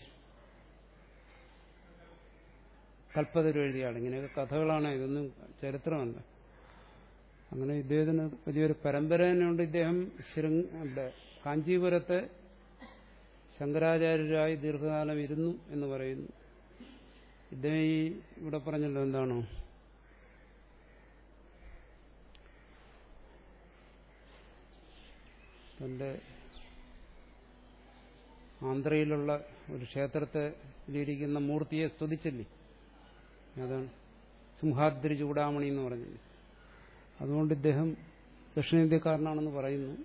കൽപ്പതരു എഴുതിയാണ്. ഇങ്ങനെയൊക്കെ കഥകളാണ്. ഇതൊന്നും ചരിത്രമല്ല. അങ്ങനെ ഇദ്ദേഹത്തിന് വലിയൊരു പരമ്പര തന്നെയുണ്ട്. ഇദ്ദേഹം ശൃംഗ കാഞ്ചീപുരത്തെ ശങ്കരാചാര്യരായി ദീർഘകാലം ഇരുന്നു എന്ന് പറയുന്നു. ഇദ്ദേഹം ഈ ഇവിടെ പറഞ്ഞല്ലോ എന്താണോ? തന്റെ ആന്ധ്രയിലുള്ള ഒരു ക്ഷേത്രത്തെ ഇരിക്കുന്ന മൂർത്തിയെ സ്തുതിച്ചില്ലേ? അതാണ്. സിംഹാദ്രി ചൂടാമണി എന്ന് പറഞ്ഞില്ലേ? അതുകൊണ്ട് ഇദ്ദേഹം ദക്ഷിണേന്ത്യക്കാരനാണെന്ന് പറയുന്നു.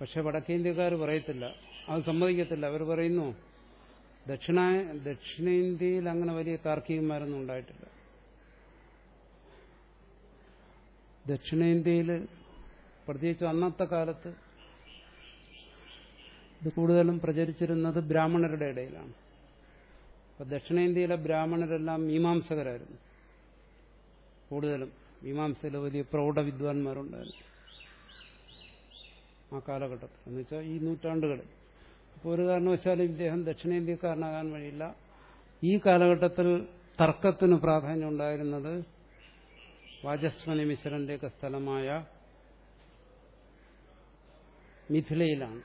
പക്ഷെ വടക്കേന്ത്യക്കാർ പറയത്തില്ല. അത് സമ്മതിക്കത്തില്ല. അവർ പറയുന്നു ദക്ഷിണ ദക്ഷിണേന്ത്യയിൽ അങ്ങനെ വലിയ താർക്കികന്മാരൊന്നും ഉണ്ടായിട്ടില്ല. ദക്ഷിണേന്ത്യയിൽ പ്രത്യേകിച്ച് അന്നത്തെ കാലത്ത് ഇത് കൂടുതലും പ്രചരിച്ചിരുന്നത് ബ്രാഹ്മണരുടെ ഇടയിലാണ്. അപ്പൊ ദക്ഷിണേന്ത്യയിലെ ബ്രാഹ്മണരെല്ലാം മീമാംസകരായിരുന്നു. കൂടുതലും മീമാംസയിലെ വലിയ പ്രൗഢ വിദ്വാൻമാരുണ്ടായിരുന്നു. ആ കാലഘട്ടത്തിൽ. എന്നുവെച്ചാൽ ഈ നൂറ്റാണ്ടുകളിൽ. ഒരു കാരണവശാലും ഇദ്ദേഹം ദക്ഷിണേന്ത്യക്കാരനാകാൻ വഴിയില്ല. ഈ കാലഘട്ടത്തിൽ തർക്കത്തിന് പ്രാധാന്യം ഉണ്ടായിരുന്നത് വാചസ്മനി മിശ്രന്റെയൊക്കെ സ്ഥലമായ മിഥിലയിലാണ്.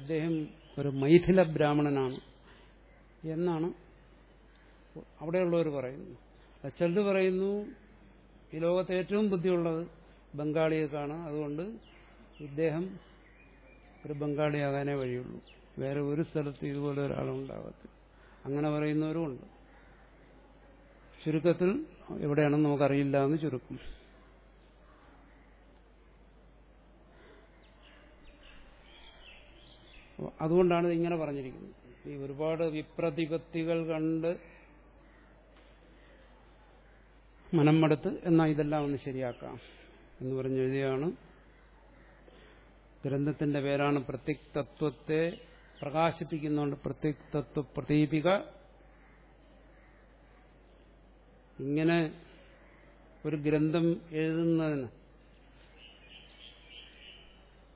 ഇദ്ദേഹം ഒരു മൈഥില ബ്രാഹ്മണനാണ് എന്നാണ് അവിടെയുള്ളവർ പറയുന്നു ചിലർ പറയുന്നു ഈ ലോകത്തെ ഏറ്റവും ബുദ്ധിയുള്ളത് ബംഗാളിയൊക്കെയാണ് അതുകൊണ്ട് ഇദ്ദേഹം ഒരു ബംഗാളിയാകാനേ വഴിയുള്ളൂ. വേറെ ഒരു സ്ഥലത്ത് ഇതുപോലെ ഒരാളുണ്ടാകത്തില്ല അങ്ങനെ പറയുന്നവരും ഉണ്ട്. ചുരുക്കത്തിൽ എവിടെയാണെന്ന് നമുക്കറിയില്ല എന്ന് ചുരുക്കും. അതുകൊണ്ടാണ് ഇങ്ങനെ പറഞ്ഞിരിക്കുന്നത്. ഈ ഒരുപാട് വിപ്രതിപത്തികൾ കണ്ട് മനം മടുത്ത് എന്നാൽ ഇതെല്ലാം ഒന്ന് ശരിയാക്കാം എന്ന് പറഞ്ഞെഴുതിയാണ് ഗ്രന്ഥത്തിന്റെ പേരാണ് പ്രത്യക് തത്വത്തെ പ്രകാശിപ്പിക്കുന്നുണ്ട് പ്രത്യക് തത്വ പ്രദീപിക ഇങ്ങനെ ഒരു ഗ്രന്ഥം എഴുതുന്നതിന്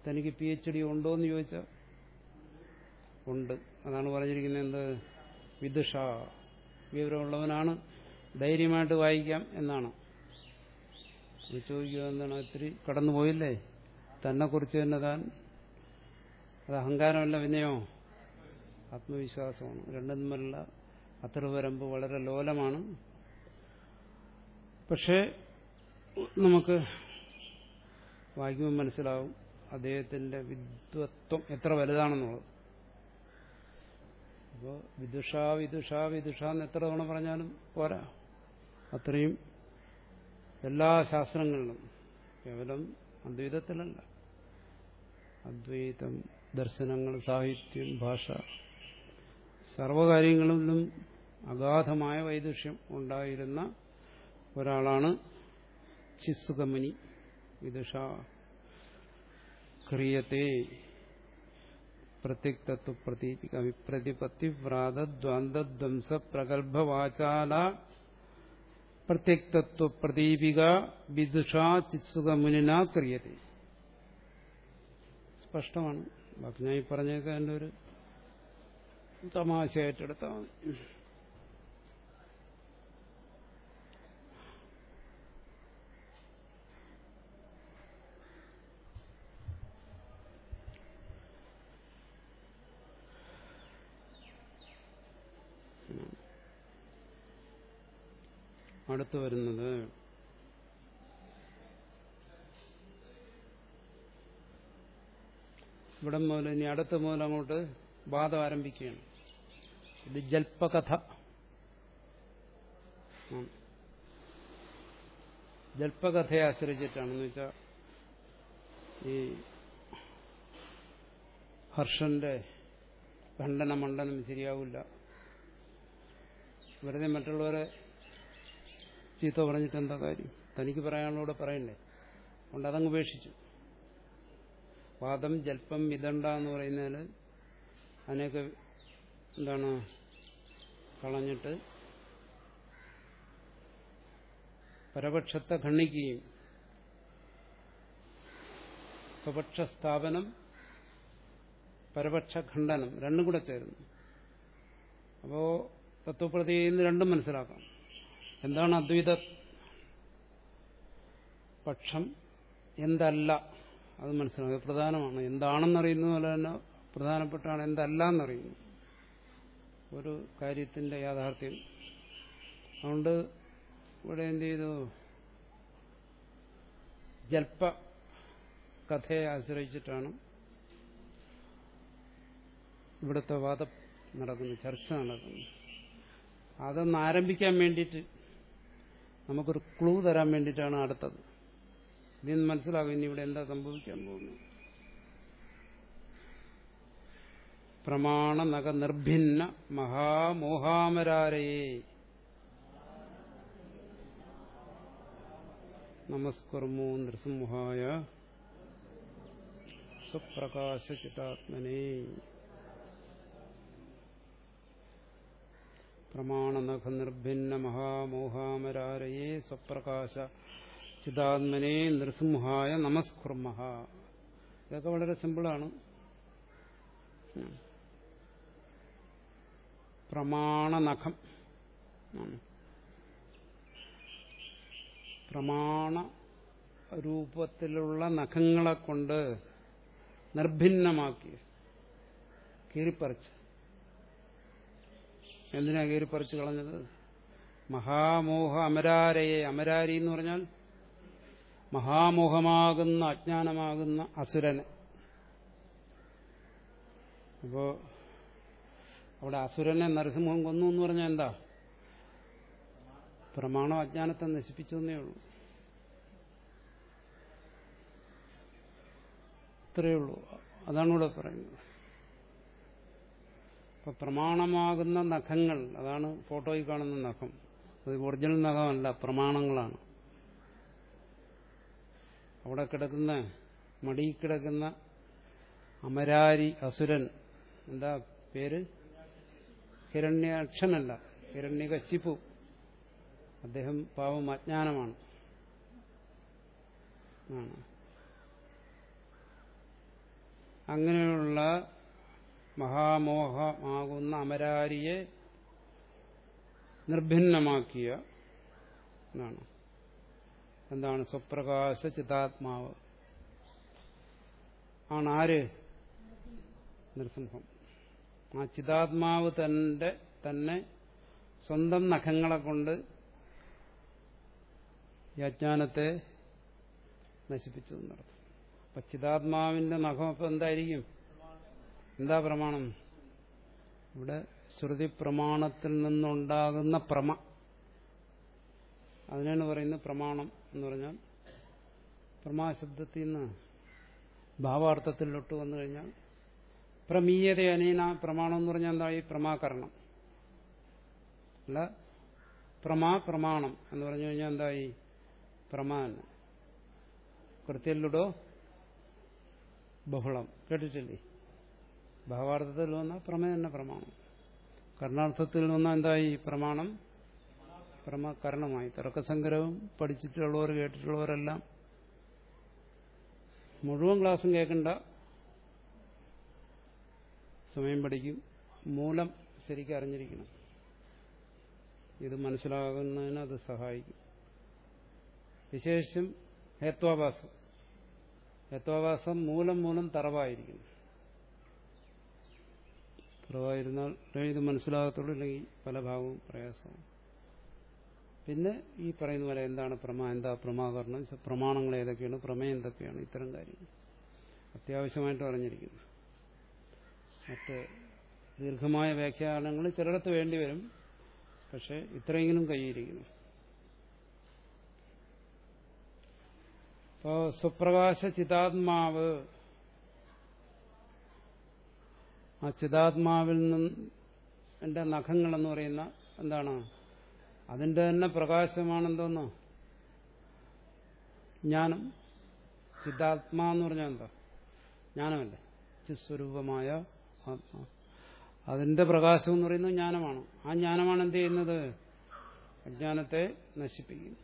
തനിക്ക് പി എച്ച് ഡി ഉണ്ടോ. എന്ന് ചോദിച്ചാൽ ഉണ്ട് അതാണ് പറഞ്ഞിരിക്കുന്നത് എന്ത്? വിദുഷ. വിവരമുള്ളവനാണ്. ധൈര്യമായിട്ട് വായിക്കാം എന്നാണ്. ചോദിക്കുക എന്താണ്? ഇത്തിരി കടന്നുപോയില്ലേ? തന്നെ കുറിച്ച് തന്നെ താൻ അത് അഹങ്കാരമല്ല പിന്നെയോ ആത്മവിശ്വാസമാണ്. രണ്ടും തമ്മിലുള്ള അത്രവരമ്പ് വളരെ ലോലമാണ്. പക്ഷേ നമുക്ക് വായിക്കുമ്പോൾ മനസ്സിലാവും അദ്ദേഹത്തിന്റെ വിദ്വത്വം എത്ര വലുതാണെന്നുള്ളത്. അപ്പോൾ വിദുഷ വിദുഷ വിദുഷ എന്ന് എത്ര തവണ പറഞ്ഞാലും പോരാ. അത്രയും എല്ലാ ശാസ്ത്രങ്ങളിലും കേവലം അദ്വൈതത്തിലല്ല. അദ്വൈതം ദർശനങ്ങൾ സാഹിത്യം ഭാഷ സർവകാര്യങ്ങളിലും അഗാധമായ വൈദുഷ്യം ഉണ്ടായിരുന്ന ഒരാളാണ് ചിസുകമുനി വിദുഷ ക്രിയത്തെ പ്രത്യക്തത്വ പ്രതീപിക വിപ്രതിപത്തി വ്രാതദ്വാന്തധ്വംസ പ്രഗത്ഭവാചാല പ്രത്യക്തത്വ പ്രദീപിക വിദുഷാ ചിത്സുക മുനിന ക്രിയത സ്പഷ്ടമാണ്. ബാക്കി ഞാൻ ഈ പറഞ്ഞേക്കാൻ ഒരു തമാശയായിട്ടെടുത്താൽ മതി. അടുത്ത് വരുന്നത് ഇവിടെ മുതൽ ഇനി അടുത്ത മുതൽ അങ്ങോട്ട് വാദം ആരംഭിക്കുകയാണ്. ഇത് ജൽപ്പകഥ. ജൽപ്പകഥയെ ആശ്രയിച്ചിട്ടാണെന്ന് വെച്ചാൽ ഈ ഹർഷന്റെ ഖണ്ഡന മണ്ഡനം ശരിയാവില്ല. വെറുതെ മറ്റുള്ളവരെ ചീത്ത പറഞ്ഞിട്ട് എന്താ കാര്യം? തനിക്ക് പറയാനുള്ളൂടെ പറയണ്ടേ? അതുകൊണ്ട് അതങ്ങ് ഉപേക്ഷിച്ചു. വാദം ജൽപ്പം വിതണ്ട എന്ന് പറയുന്നതിൽ അതിനെയൊക്കെ എന്താണ് കളഞ്ഞിട്ട് പരപക്ഷത്തെ ഖണ്ഡിക്കുകയും സ്വപക്ഷ സ്ഥാപനം പരപക്ഷ ഖണ്ഡനം രണ്ടും കൂടെ ചേരുന്നു. അപ്പോ തത്വപ്രതിയിൽ നിന്ന് രണ്ടും മനസ്സിലാക്കാം. എന്താണ് അദ്വൈത പക്ഷം? എന്തല്ല? അത് മനസ്സിലാക്കുക പ്രധാനമാണ്. എന്താണെന്നറിയുന്നത് പോലെ തന്നെ പ്രധാനപ്പെട്ടാണ് എന്തല്ല എന്നറിയുന്നു ഒരു കാര്യത്തിന്റെ യാഥാർത്ഥ്യം. അതുകൊണ്ട് ഇവിടെ എന്ത് ചെയ്തു ജൽപ്പ കഥയെ ആശ്രയിച്ചിട്ടാണ് ഇവിടുത്തെ വാദം നടക്കുന്നു ചർച്ച നടക്കുന്നു അതൊന്ന് ആരംഭിക്കാൻ വേണ്ടിയിട്ട് നമുക്കൊരു ക്ലൂ തരാൻ വേണ്ടിയിട്ടാണ് അടുത്തത്. ഇതിൽ മനസ്സിലാകും ഇനി ഇവിടെ എന്താ സംഭവിക്കാൻ പോകുന്നത്. പ്രമാണ നഖ നിർഭിന്ന മഹാമോഹാമരാരയെ. നമസ്കുർമോ നൃസിംഹായ സ്വപ്രകാശചിതാത്മനെ. പ്രമാണനഖ നിർഭിന്ന മഹാമോഹാമരാരയെ സ്വപ്രകാശ ചിതാത്മനെ നൃസിംഹായ നമസ്കുർമ ഇതൊക്കെ വളരെ സിമ്പിളാണ്. പ്രമാണനഖം. പ്രമാണ രൂപത്തിലുള്ള നഖങ്ങളെ കൊണ്ട് നിർഭിന്നമാക്കി കീറിപ്പറിച്ച്. എന്തിനാ കയറി പറിച്ചു കളഞ്ഞത്? മഹാമോഹ അമരാരയെ. അമരാരി എന്ന് പറഞ്ഞാൽ മഹാമോഹമാകുന്ന അജ്ഞാനമാകുന്ന അസുരനെ. അപ്പോ അവിടെ അസുരനെ നരസിംഹം കൊന്നു എന്ന് പറഞ്ഞാൽ എന്താ? പ്രമാണം അജ്ഞാനത്തെ നശിപ്പിച്ചെന്നേ ഉള്ളൂ. ഇത്രയേ ഉള്ളൂ. അതാണ് ഇവിടെ പറയുന്നത്. അപ്പൊ പ്രമാണമാകുന്ന നഖങ്ങൾ അതാണ് ഫോട്ടോയിൽ കാണുന്ന നഖം. അത് ഒറിജിനൽ നഖമല്ല പ്രമാണങ്ങളാണ്. അവിടെ കിടക്കുന്ന മടിയിൽ കിടക്കുന്ന അമരാരി അസുരൻ എന്താ പേര്? ഹിരണ്യാക്ഷനല്ല ഹിരണ്യകശിപ്പു അദ്ദേഹം പാവം അജ്ഞാനമാണ്. അങ്ങനെയുള്ള മഹാമോഹമാകുന്ന അമരാരിയെ നിർഭിന്നമാക്കിയ എന്നാണ്. എന്താണ്? സ്വപ്രകാശ ചിതാത്മാവ്. ആണ് ആര്? നൃസിംഹം ആ ചിതാത്മാവ് തന്റെ തന്നെ സ്വന്തം നഖങ്ങളെ കൊണ്ട് ഈ അജ്ഞാനത്തെ നശിപ്പിച്ചു എന്നർത്ഥം അപ്പൊ ചിതാത്മാവിന്റെ നഖം അപ്പൊ എന്തായിരിക്കും? എന്താ പ്രമാണം? ഇവിടെ ശ്രുതി പ്രമാണത്തിൽ നിന്നുണ്ടാകുന്ന പ്രമ. അതിനാണ് പറയുന്നത് പ്രമാണം എന്ന് പറഞ്ഞാൽ പ്രമാശബ്ദത്തിൽ നിന്ന് ഭാവാർത്ഥത്തിലൊട്ട് വന്നു കഴിഞ്ഞാൽ പ്രമീയത അനീന പ്രമാണം എന്ന് പറഞ്ഞാൽ എന്താ? ഈ പ്രമാകരണം. അല്ല പ്രമാ പ്രമാണം എന്ന് പറഞ്ഞു കഴിഞ്ഞാൽ എന്തായി പ്രമാൻ? കൃത്യല്ലുടോ ബഹുളം. കേട്ടിട്ടില്ലേ? ഭാവാർത്ഥത്തിൽ വന്നാൽ പ്രമ തന്നെ പ്രമാണം. കർണാർത്ഥത്തിൽ വന്നാൽ എന്തായി പ്രമാണം? പ്രമകരണമായി. തർക്കസംഗ്രഹം പഠിച്ചിട്ടുള്ളവർ കേട്ടിട്ടുള്ളവരെല്ലാം മുഴുവൻ ക്ലാസ്സും കേൾക്കണ്ട. സമയം പഠിക്കും. മൂലം ശരിക്കും അറിഞ്ഞിരിക്കണം. ഇത് മനസ്സിലാകുന്നതിന് അത് സഹായിക്കും. വിശേഷം ഹേത്വാഭാസം. ഹേത്വാഭാസം മൂലം മൂലം തറവായിരിക്കണം തറവായിരുന്നാൽ ഇത് മനസ്സിലാകത്തുള്ളൂ ഇല്ലെങ്കിൽ പല ഭാഗവും പ്രയാസവും. പിന്നെ ഈ പറയുന്ന പോലെ എന്താണ് പ്രമാ എന്താ പ്രമാകരണം? പ്രമാണങ്ങൾ ഏതൊക്കെയാണ്? പ്രമേയം എന്തൊക്കെയാണ്? ഇത്തരം കാര്യങ്ങൾ. അത്യാവശ്യമായിട്ട് പറഞ്ഞിരിക്കുന്നു. മറ്റ് ദീർഘമായ വ്യാഖ്യാനങ്ങൾ ചിലയിടത്ത് വേണ്ടിവരും പക്ഷെ ഇത്രയെങ്കിലും കൈയിരിക്കുന്നു അപ്പോൾ സ്വപ്രകാശ ചിതാത്മാവ് ആ ചിതാത്മാവിൽ നിന്ന് എന്റെ നഖങ്ങളെന്ന് പറയുന്ന എന്താണ്? അതിന്റെ തന്നെ പ്രകാശമാണെന്തോന്നോ ജ്ഞാനം ചിതാത്മാ എന്ന് പറഞ്ഞാൽ എന്താ? ജ്ഞാനമല്ലേ ചിസ്വരൂപമായ ആത്മാ. അതിന്റെ പ്രകാശം എന്ന് പറയുന്നത് ജ്ഞാനമാണ് ആ ജ്ഞാനമാണ് എന്ത് ചെയ്യുന്നത്? അജ്ഞാനത്തെ നശിപ്പിക്കുന്നു.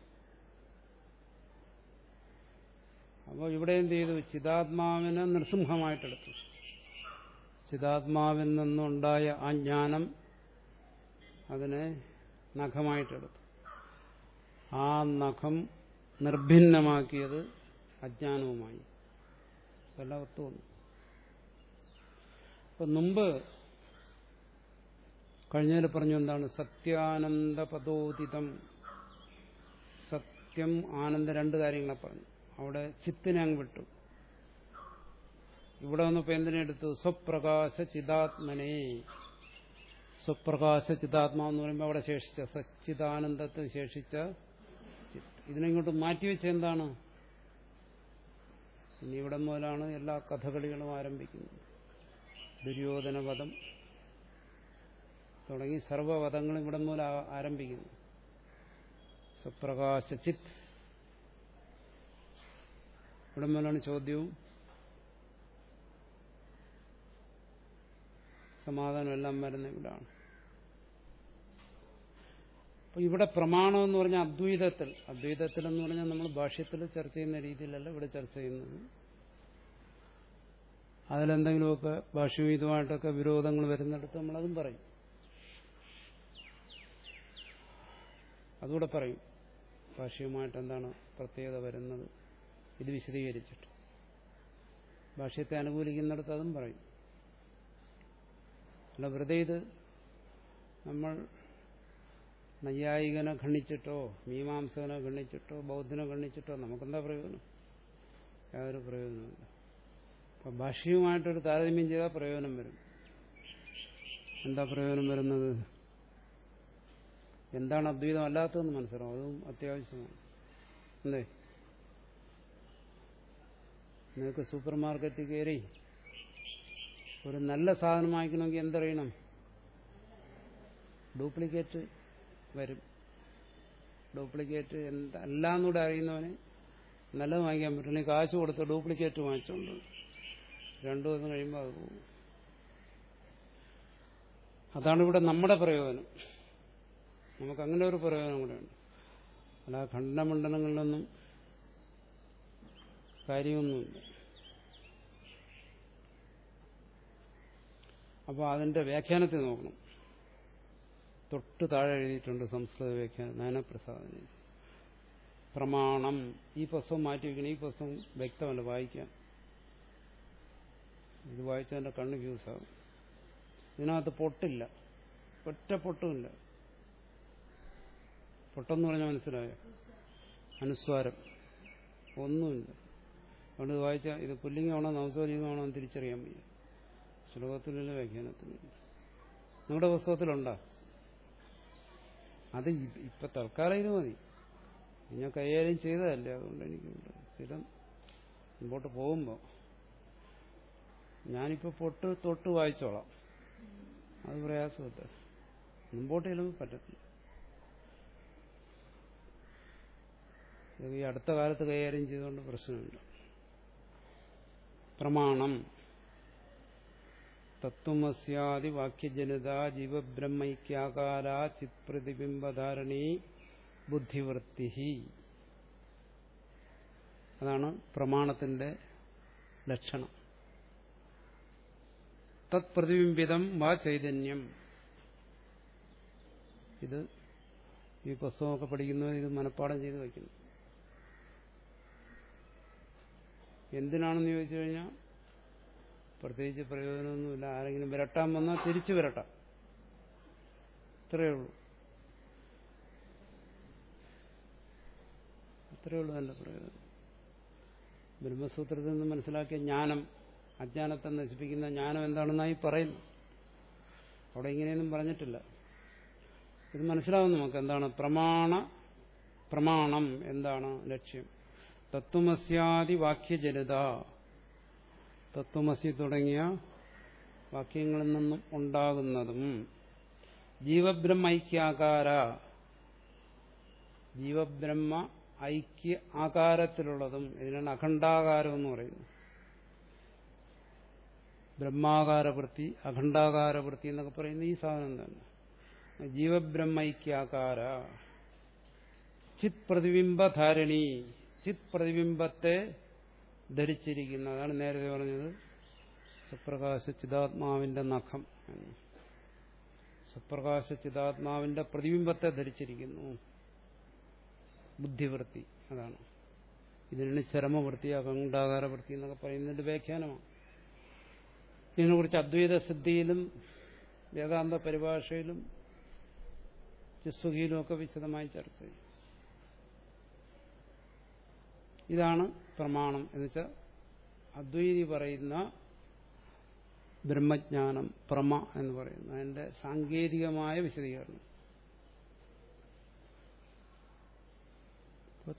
അപ്പോൾ ഇവിടെ എന്ത് ചെയ്തു? ചിതാത്മാവിനെ നൃസിംഹമായിട്ടെടുത്തു ചിതാത്മാവിൽ നിന്നുണ്ടായ ആ ജ്ഞാനം അതിനെ നഖമായിട്ടെടുത്തു. ആ നഖം നിർഭിന്നമാക്കിയത് അജ്ഞാനവുമായി. എല്ലാവർത്തും വന്നു. അപ്പൊ മുമ്പ് കഴിഞ്ഞതിൽ പറഞ്ഞു എന്താണ്? സത്യാനന്ദ പദോദിതം സത്യം ആനന്ദ രണ്ട് കാര്യങ്ങളെ പറഞ്ഞു. അവിടെ ചിത്തിനെ അങ്ങ് വിട്ടു. ഇവിടെ വന്നപ്പോ എന്തിനെടുത്തു സ്വപ്രകാശ ചിതാത്മനെ സ്വപ്രകാശ ചിതാത്മാ എന്ന് പറയുമ്പോൾ അവിടെ ശേഷിച്ച സച്ചിദാനന്ദത്തിന് ശേഷിച്ച ഇതിനെങ്ങോട്ട് മാറ്റിവെച്ച എന്താണ്? ഇനി ഇവിടെ മുതലാണ് എല്ലാ കഥകളികളും ആരംഭിക്കുന്നത്. ദുര്യോധനവധം തുടങ്ങി സർവവധങ്ങളും ഇവിടെ മുതൽ ആരംഭിക്കുന്നു. ആരംഭിക്കുന്നു സുപ്രകാശചിത് ഇവിടെ മുതലാണ് ചോദ്യവും. സമാധാനം എല്ലാം വരുന്ന ഇവിടാണ്. അപ്പൊ ഇവിടെ പ്രമാണം എന്ന് പറഞ്ഞാൽ അദ്വൈതത്തിൽ. അദ്വൈതത്തിൽ എന്ന് പറഞ്ഞാൽ നമ്മൾ ഭാഷ്യത്തിൽ ചർച്ച ചെയ്യുന്ന രീതിയിലല്ല ഇവിടെ ചർച്ച ചെയ്യുന്നത്. അതിലെന്തെങ്കിലുമൊക്കെ ഭാഷ്യവിധമായിട്ടൊക്കെ വിരോധങ്ങൾ വരുന്നിടത്ത് നമ്മളതും പറയും. അതുകൂടെ പറയും. ഭാഷ്യവുമായിട്ട് എന്താണ് പ്രത്യേകത വരുന്നത്? ഇത് വിശദീകരിച്ചിട്ട്. ഭാഷ്യത്തെ അനുകൂലിക്കുന്നിടത്ത് അതും പറയും. അല്ല വെറുതെ ഇത് നമ്മൾ നൈയായികനെ ഖണ്ഡിച്ചിട്ടോ മീമാംസകനെ ഖണ്ഡിച്ചിട്ടോ ബൗദ്ധനെ ഖണ്ഡിച്ചിട്ടോ നമുക്കെന്താ പ്രയോജനം? യാതൊരു പ്രയോജനമില്ല അപ്പൊ ഭാഷ്യവുമായിട്ടൊരു താരതമ്യം ചെയ്താൽ പ്രയോജനം വരും. എന്താ പ്രയോജനം വരുന്നത്? എന്താണ് അദ്വൈതം അല്ലാത്തതെന്ന് മനസ്സിലാവും. അതും അത്യാവശ്യമാണ്. അല്ലേ? നിങ്ങൾക്ക് സൂപ്പർ മാർക്കറ്റിൽ കയറി ഒരു നല്ല സാധനം വാങ്ങിക്കണമെങ്കിൽ എന്തറിയണം? ഡ്യൂപ്ലിക്കേറ്റ് വരും. ഡ്യൂപ്ലിക്കേറ്റ് കൂടെ അറിയുന്നവന് നല്ലത് വാങ്ങിക്കാൻ പറ്റില്ല കാശ് കൊടുത്ത് ഡ്യൂപ്ലിക്കേറ്റ് വാങ്ങിച്ചോണ്ട് രണ്ടു ദിവസം കഴിയുമ്പോൾ അത് പോകും. അതാണ് ഇവിടെ നമ്മുടെ പ്രയോജനം. നമുക്ക് അങ്ങനെ ഒരു പ്രയോജനം കൂടെയുണ്ട് അല്ല ഖണ്ഡമണ്ഡലങ്ങളിലൊന്നും കാര്യമൊന്നുമില്ല. അപ്പോൾ അതിന്റെ വ്യാഖ്യാനത്തെ നോക്കണം. തൊട്ട് താഴെ എഴുതിയിട്ടുണ്ട് സംസ്കൃത വ്യാഖ്യാനം നാനപ്രസാദിന് പ്രമാണം. ഈ പുസ്തകം മാറ്റി വയ്ക്കണം ഈ പുസ്തകം വ്യക്തമല്ല വായിക്കാൻ ഇത് വായിച്ചതിന്റെ കണ്ണ് ഫ്യൂസാകും ഇതിനകത്ത് പൊട്ടില്ല. ഒറ്റ പൊട്ടുമില്ല. പൊട്ടെന്ന് പറഞ്ഞാൽ മനസ്സിലായോ? അനുസ്വാരം. ഒന്നുമില്ല. അതുകൊണ്ട് വായിച്ചാൽ ഇത് പുല്ലിംഗമാണോ നവസ്വലിംഗമാണോ എന്ന് തിരിച്ചറിയാൻ വയ്യ. ശ്ലോകത്തിലുള്ള വ്യാഖ്യാനത്തിലുണ്ട്. നമ്മുടെ പുസ്തകത്തിലുണ്ടോ? അത് ഇപ്പൊ തൽക്കാലം മതി. ഞാൻ കൈകാര്യം ചെയ്തതല്ലേ അതുകൊണ്ട് എനിക്ക് സ്ഥിരം മുമ്പോട്ട് പോകുമ്പോൾ ഞാനിപ്പോ പൊട്ട് തൊട്ട് വായിച്ചോളാം. അത് പ്രയാസമില്ല. മുമ്പോട്ട് ചെല്ലുമ്പോൾ പറ്റത്തില്ല. ഈ അടുത്ത കാലത്ത് കൈകാര്യം ചെയ്തുകൊണ്ട് പ്രശ്നമുണ്ട് പ്രമാണം. തത്വമസ്യാദി വാക്യജനിത ജീവബ്രഹ്മൈക്യാകാര ചിത്പ്രതിബിംബധാരണി ബുദ്ധിവൃത്തി അതാണ് പ്രമാണത്തിന്റെ ലക്ഷണം. തത് പ്രതിബിംബിതം വാ ചൈതന്യം. ഇത് ഈ പുസ്തകമൊക്കെ പഠിക്കുന്നവർ ഇത് മനഃപ്പാടം ചെയ്തു വയ്ക്കുന്നു. എന്തിനാണെന്ന് ചോദിച്ചു കഴിഞ്ഞാൽ പ്രത്യേകിച്ച് പ്രയോജനമൊന്നുമില്ല. ആരെങ്കിലും വിരട്ടാൻ വന്നാൽ തിരിച്ചു വിരട്ടാം. ഇത്രയേ ഉള്ളൂ. അത്രയേ ഉള്ളൂ എന്റെ പ്രയോജനം. ബ്രഹ്മസൂത്രത്തിൽ നിന്ന് മനസ്സിലാക്കിയ ജ്ഞാനം അജ്ഞാനത്തെ നശിപ്പിക്കുന്ന ജ്ഞാനം എന്താണെന്നായി പറയുന്നു. അവിടെ ഇങ്ങനെയൊന്നും പറഞ്ഞിട്ടില്ല. ഇത് മനസ്സിലാവും നമുക്ക് എന്താണ് പ്രമാണ പ്രമാണം എന്താണ് ലക്ഷ്യം. തത്വമസ്യാദി വാക്യജനിത. തത്വമസി തുടങ്ങിയ വാക്യങ്ങളിൽ നിന്നും ഉണ്ടാകുന്നതും ജീവബ്രഹ്മ ഐക്യാകാര. ജീവബ്രഹ്മ ഐക്യ ആകാരത്തിലുള്ളതും ഇതിനാണ് അഖണ്ഡാകാരം എന്ന് പറയുന്നത്. ബ്രഹ്മാകാരവൃത്തി അഖണ്ഡാകാരവൃത്തി എന്നൊക്കെ പറയുന്ന ഈ സാധനം തന്നെ. ജീവബ്രഹ്മൈക്യാകാര ചിത് പ്രതിബിംബധാരണി ചിത് പ്രതിബിംബത്തെ ധരിച്ചിരിക്കുന്ന അതാണ് നേരത്തെ പറഞ്ഞത്. സുപ്രകാശ ചിതാത്മാവിന്റെ നഖം സുപ്രകാശ ചിതാത്മാവിന്റെ പ്രതിബിംബത്തെ ധരിച്ചിരിക്കുന്നു. ബുദ്ധിവൃത്തി അതാണ്. ഇതിനാണ് ചരമവൃത്തി അഖണ്ഡാകാരവൃത്തി എന്നൊക്കെ പറയുന്നതിന്റെ വ്യാഖ്യാനമാണ്. ഇതിനെക്കുറിച്ച് അദ്വൈത സിദ്ധിയിലും വേദാന്ത പരിഭാഷയിലും ചിസ്വകിയിലും ഒക്കെ വിശദമായി ചർച്ച ചെയ്യും. ഇതാണ് പ്രമാണം എന്ന് വെച്ചാൽ അദ്വൈതി പറയുന്ന ബ്രഹ്മജ്ഞാനം പ്രമ എന്ന് പറയുന്നു അതിന്റെ സാങ്കേതികമായ വിശദീകരണം.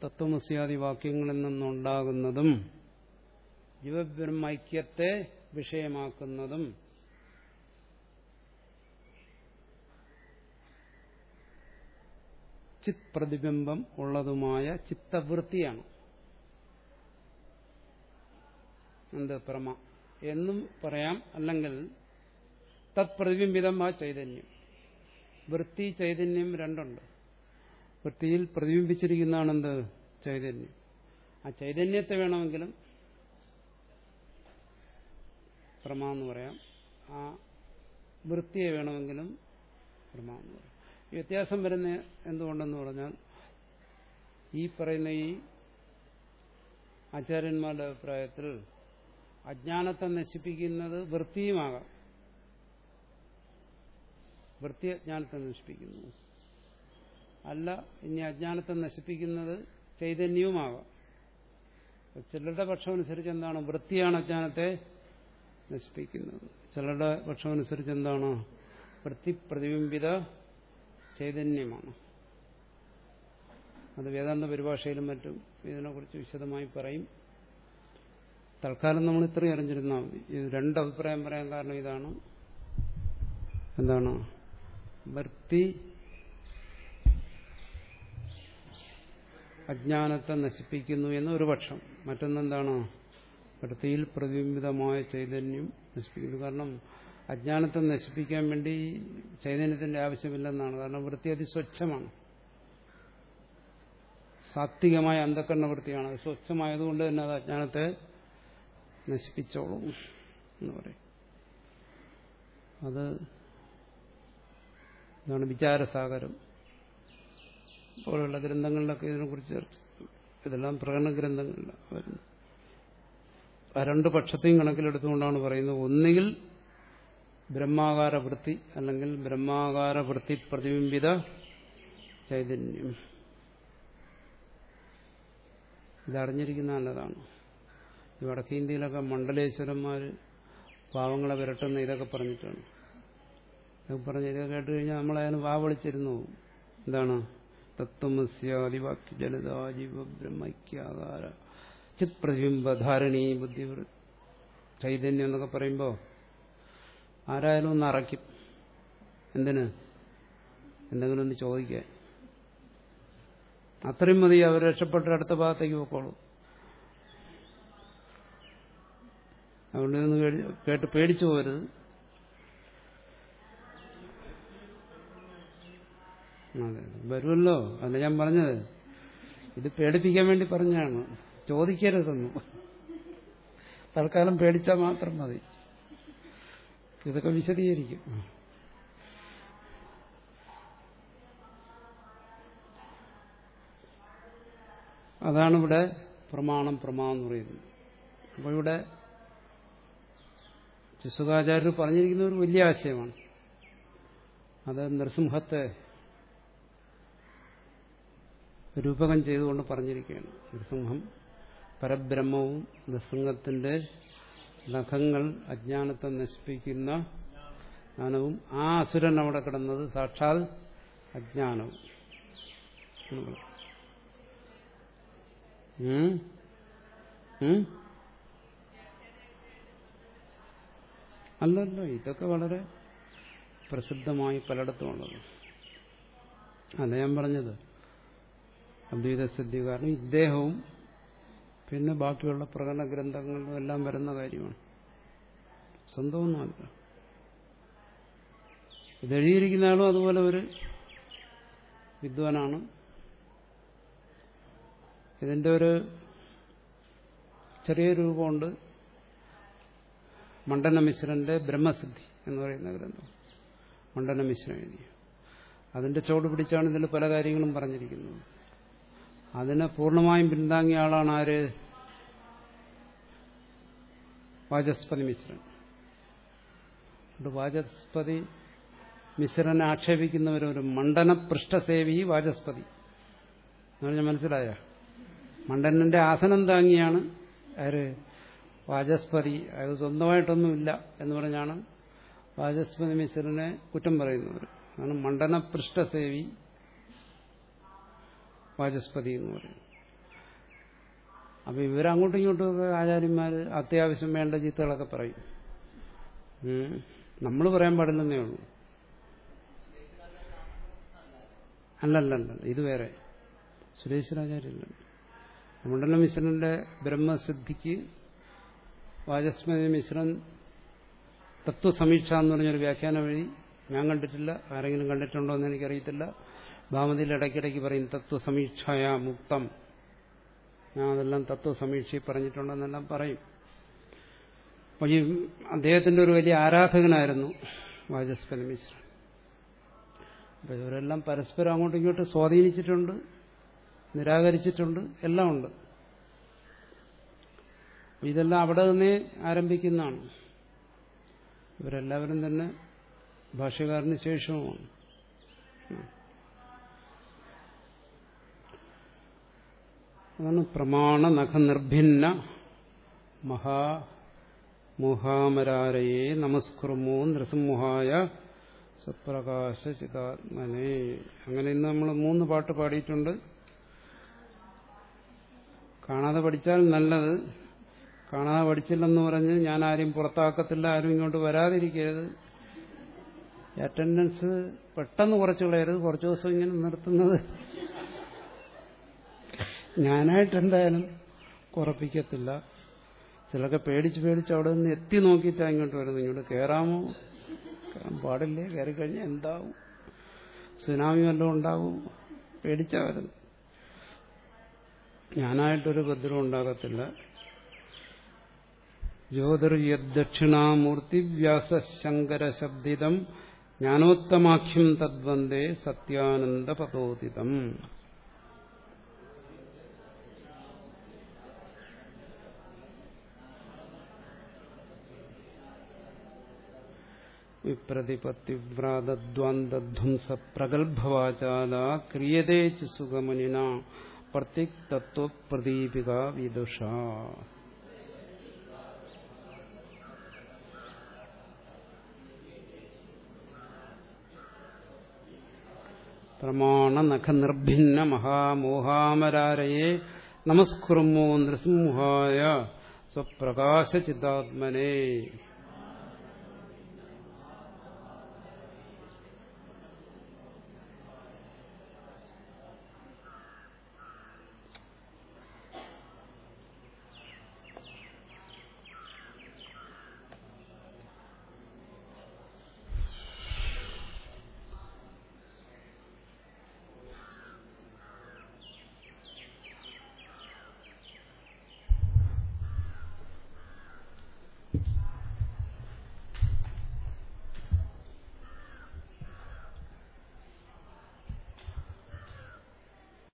തത്വമസ്യാദി വാക്യങ്ങളിൽ നിന്നുണ്ടാകുന്നതും ജീവബ്രഹ്മൈക്യത്തെ വിഷയമാക്കുന്നതും ചിത് പ്രതിബിംബം ഉള്ളതുമായ ചിത്തവൃത്തിയാണ്. എന്ത് പ്രമ? എന്നും പറയാം. അല്ലെങ്കിൽ തത് പ്രതിബിംബിതം ആ ചൈതന്യം. വൃത്തി ചൈതന്യം രണ്ടുണ്ട്. വൃത്തിയിൽ പ്രതിബിംബിച്ചിരിക്കുന്നതാണ് എന്ത് ചൈതന്യം. ആ ചൈതന്യത്തെ വേണമെങ്കിലും പ്രമ എന്ന് പറയാം. ആ വൃത്തിയെ വേണമെങ്കിലും പ്രമ എന്ന് പറയാം. വ്യത്യാസം വരുന്ന എന്തുകൊണ്ടെന്ന് പറഞ്ഞാൽ ഈ പറയുന്ന ഈ ആചാര്യന്മാരുടെ അഭിപ്രായത്തിൽ അജ്ഞാനത്തെ നശിപ്പിക്കുന്നത് വൃത്തിയുമാകാം. വൃത്തി അജ്ഞാനത്തെ നശിപ്പിക്കുന്നു. അല്ല ഇനി അജ്ഞാനത്തെ നശിപ്പിക്കുന്നത് ചൈതന്യവുമാകാം. ചിലരുടെ പക്ഷമനുസരിച്ച് എന്താണ്? വൃത്തിയാണ് അജ്ഞാനത്തെ നശിപ്പിക്കുന്നത്. ചിലരുടെ പക്ഷമനുസരിച്ച് എന്താണ്? വൃത്തി പ്രതിബിംബിത ചൈതന്യമാണ്. അത് വേദാന്ത പരിഭാഷയിലും മറ്റും ഇതിനെക്കുറിച്ച് വിശദമായി പറയും. തൽക്കാലം നമ്മൾ ഇത്രയും അറിഞ്ഞിരുന്നാൽ ഇത് രണ്ട് അഭിപ്രായം പറയാൻ കാരണം ഇതാണ്. എന്താണ്? വൃത്തി അജ്ഞാനത്തെ നശിപ്പിക്കുന്നു എന്ന് ഒരു പക്ഷം. മറ്റൊന്നെന്താണ്? വൃത്തിയിൽ പ്രതിബിംബിതമായ ചൈതന്യം നശിപ്പിക്കുന്നു. കാരണം അജ്ഞാനത്തെ നശിപ്പിക്കാൻ വേണ്ടി ചൈതന്യത്തിന്റെ ആവശ്യമില്ലെന്നാണ്. കാരണം വൃത്തി അതിസ്വച്ഛമാണ്. സാത്വികമായ അന്ധക്കരണ വൃത്തിയാണ്. അത് സ്വച്ഛമായതുകൊണ്ട് തന്നെ അത് അജ്ഞാനത്തെ നശിപ്പിച്ചോളും എന്ന് പറയും. അത് ഇതാണ് വിചാരസാഗരം. പോലുള്ള ഗ്രന്ഥങ്ങളിലൊക്കെ ഇതിനെക്കുറിച്ച് ചർച്ച ഇതെല്ലാം പ്രകടന ഗ്രന്ഥങ്ങളിലാണ് ആ രണ്ട് പക്ഷത്തെയും കണക്കിലെടുത്തുകൊണ്ടാണ് പറയുന്നത്. ഒന്നുകിൽ ബ്രഹ്മാകാര വൃത്തി അല്ലെങ്കിൽ ബ്രഹ്മാകാര വൃത്തി പ്രതിബിംബിത ചൈതന്യം. ഇതറിഞ്ഞിരിക്കുന്ന നല്ലതാണ്. ഈ വടക്കേ ഇന്ത്യയിലൊക്കെ മണ്ഡലേശ്വരന്മാർ പാവങ്ങളെ വിരട്ടുന്ന ഇതൊക്കെ പറഞ്ഞിട്ടാണ്. ഇതൊക്കെ പറഞ്ഞ് ഇതൊക്കെ കേട്ട് കഴിഞ്ഞാൽ നമ്മളതിന് വാ വിളിച്ചിരുന്നു. എന്താണ്? തത്വമസ്യാദിവാക്യ ജീവ ചിത് പ്രതിബിംബധാരണി ബുദ്ധി ചൈതന്യം എന്നൊക്കെ പറയുമ്പോൾ ആരായാലും ഒന്ന് അറയ്ക്കും. എന്തിന്? എന്തെങ്കിലും ഒന്ന് ചോദിക്കാൻ. അത്രയും മതി അവർ രക്ഷപ്പെട്ട അടുത്ത ഭാഗത്തേക്ക് പോക്കോളൂ അതുകൊണ്ട് ഇതൊന്ന് കേട്ട് പേടിച്ചു പോരുത് അതെ വരുമല്ലോ അല്ല ഞാൻ പറഞ്ഞത്. ഇത് പേടിപ്പിക്കാൻ വേണ്ടി പറഞ്ഞാണ് ചോദിക്കരുതെന്നു തൽക്കാലം പേടിച്ചാൽ മാത്രം മതി. ഇതൊക്കെ വിശദീകരിക്കും. അതാണ് ഇവിടെ പ്രമാണം പ്രമാണം എന്ന് പറയുന്നത്. അപ്പോൾ ഇവിടെ ശിശുകാചാര്യർ പറഞ്ഞിരിക്കുന്ന ഒരു വലിയ ആശയമാണ്. അത് നൃസിംഹത്തെ രൂപകം ചെയ്തുകൊണ്ട് പറഞ്ഞിരിക്കുകയാണ്. നൃസിംഹം പരബ്രഹ്മവും നൃസിംഹത്തിന്റെ നഖങ്ങൾ അജ്ഞാനത്തെ നശിപ്പിക്കുന്ന ജ്ഞാനവും ആ അസുരൻ അവിടെ കിടന്നത് സാക്ഷാൽ അജ്ഞാനവും. അല്ലല്ലോ ഇതൊക്കെ വളരെ പ്രസിദ്ധമായി പലയിടത്തുമുള്ളത് അല്ല ഞാൻ പറഞ്ഞത്. അദ്വൈത സിദ്ധി കാരണം ഇദ്ദേഹവും പിന്നെ ബാക്കിയുള്ള പ്രകടന ഗ്രന്ഥങ്ങളിലും എല്ലാം വരുന്ന കാര്യമാണ്. സ്വന്തമൊന്നുമല്ല ഇതെഴുതിയിരിക്കുന്ന ആളും അതുപോലെ ഒരു വിദ്വാനാണ്. ഇതിന്റെ ഒരു ചെറിയ രൂപമുണ്ട്. മണ്ഡന മിശ്രന്റെ ബ്രഹ്മസിദ്ധി എന്ന് പറയുന്ന ഗ്രന്ഥം. മണ്ഡനമിശ്രൻ എഴുതിയ. അതിന്റെ ചോട് പിടിച്ചാണ് ഇതിൽ പല കാര്യങ്ങളും പറഞ്ഞിരിക്കുന്നത്. അതിനെ പൂർണമായും പിന്താങ്ങിയ ആളാണ് ആര്? വാചസ്പതി മിശ്രൻ. വാചസ്പതി മിശ്രനെ ആക്ഷേപിക്കുന്നവരൊരു മണ്ഡന പൃഷ്ഠസേവി വാചസ്പതി. എന്ന് പറഞ്ഞാൽ മനസ്സിലായ? മണ്ഡനന്റെ ആസനം താങ്ങിയാണ് ആര്? വാചസ്പതി അത് സ്വന്തമായിട്ടൊന്നുമില്ല എന്ന് പറഞ്ഞാണ് വാചസ്പതി മിശ്രനെ കുറ്റം പറയുന്നത്. അതാണ് മണ്ഡനപൃഷ്ഠസേവി വാചസ്പതി എന്ന് പറയുന്നത്. അപ്പൊ ഇവരങ്ങോട്ടും ഇങ്ങോട്ടും ഒക്കെ ആചാര്യന്മാർ അത്യാവശ്യം വേണ്ട ചീത്തകളൊക്കെ പറയും. നമ്മൾ പറയാൻ പാടില്ലെന്നേ ഉള്ളൂ. അല്ലല്ലല്ല ഇത് വേറെ. സുരേശ്വരാചാര്യല്ല മണ്ഡലമിശ്രന്റെ ബ്രഹ്മസിദ്ധിക്ക് വാചസ്മതി മിശ്രൻ തത്വസമീക്ഷ എന്ന് പറഞ്ഞൊരു വ്യാഖ്യാന വഴി ഞാൻ കണ്ടിട്ടില്ല ആരെങ്കിലും കണ്ടിട്ടുണ്ടോ എന്ന് എനിക്കറിയത്തില്ല. ഭാമതിയിൽ ഇടയ്ക്കിടയ്ക്ക് പറയും തത്വസമീക്ഷയ മുക്തം. ഞാൻ അതെല്ലാം തത്വസമീക്ഷയിൽ പറഞ്ഞിട്ടുണ്ടെന്നെല്ലാം പറയും. അപ്പോൾ ഈ അദ്ദേഹത്തിന്റെ ഒരു വലിയ ആരാധകനായിരുന്നു വാചസ്പതി മിശ്രൻ. അപ്പോൾ ഇവരെല്ലാം പരസ്പരം അങ്ങോട്ടും ഇങ്ങോട്ടും സ്വാധീനിച്ചിട്ടുണ്ട് നിരാകരിച്ചിട്ടുണ്ട് എല്ലാം ഉണ്ട്. ഇതെല്ലാം അവിടെ നിന്നേ ആരംഭിക്കുന്നതാണ്. ഇവരെല്ലാവരും തന്നെ ഭാഷ്യകാരന് ശേഷവുമാണ്. അതാണ് പ്രമാണ നഖനിർഭിന്ന മഹാ മുഹാമരാരയെ നമസ്കുർമോ നൃസിംഹായ സപ്രകാശ ചിതാത്മനെ അങ്ങനെ ഇന്ന് നമ്മൾ മൂന്ന് പാട്ട് പാടിയിട്ടുണ്ട്. കാണാതെ പഠിച്ചാൽ നല്ലത്. കാണാതെ പഠിച്ചില്ലെന്ന് പറഞ്ഞ് ഞാൻ ആരെയും പുറത്താക്കത്തില്ല ആരും ഇങ്ങോട്ട് വരാതിരിക്കരുത്. അറ്റൻഡൻസ് പെട്ടെന്ന് കുറച്ച് കളയരുത് കുറച്ച് ദിവസം ഇങ്ങനെ നിർത്തുന്നത് ഞാനായിട്ട് എന്തായാലും കുറപ്പിക്കത്തില്ല. ചിലൊക്കെ പേടിച്ച് പേടിച്ച് അവിടെ നിന്ന് എത്തി നോക്കിയിട്ടാണ് ഇങ്ങോട്ട് വരുന്നത്. ഇങ്ങോട്ട് കയറാമോ കയറാൻ പാടില്ലേ? കയറി കഴിഞ്ഞാൽ എന്താവും? സുനാമി വല്ലതും ഉണ്ടാവും? പേടിച്ചാ വരുന്നത് ഞാനായിട്ടൊരു ഭദ്രം ഉണ്ടാകത്തില്ല. ജ്യോതിർയദക്ഷിണാമൂർത്തി വ്യാസശങ്കര ശബ്ദിതം ജ്ഞാനോത്തമാഖ്യം തദ്വന്ദേ സത്യാനന്ദ പതോദിതം വിപ്രതിപത്തിവ്രാതദ്വാന്തധ്വംസ പ്രഗത്ഭവാചാല ക്രിയതേ ച സുഗമനിന പ്രത്യക് തത്വപ്രദീപിക വിദുഷ. പ്രമാണ നഖനിർഭിന്ന മഹാമോഹാമരാരയെ നമസ്കുർമോ നൃസിംഹായ സ്വപ്രകാശചിതാത്മനെ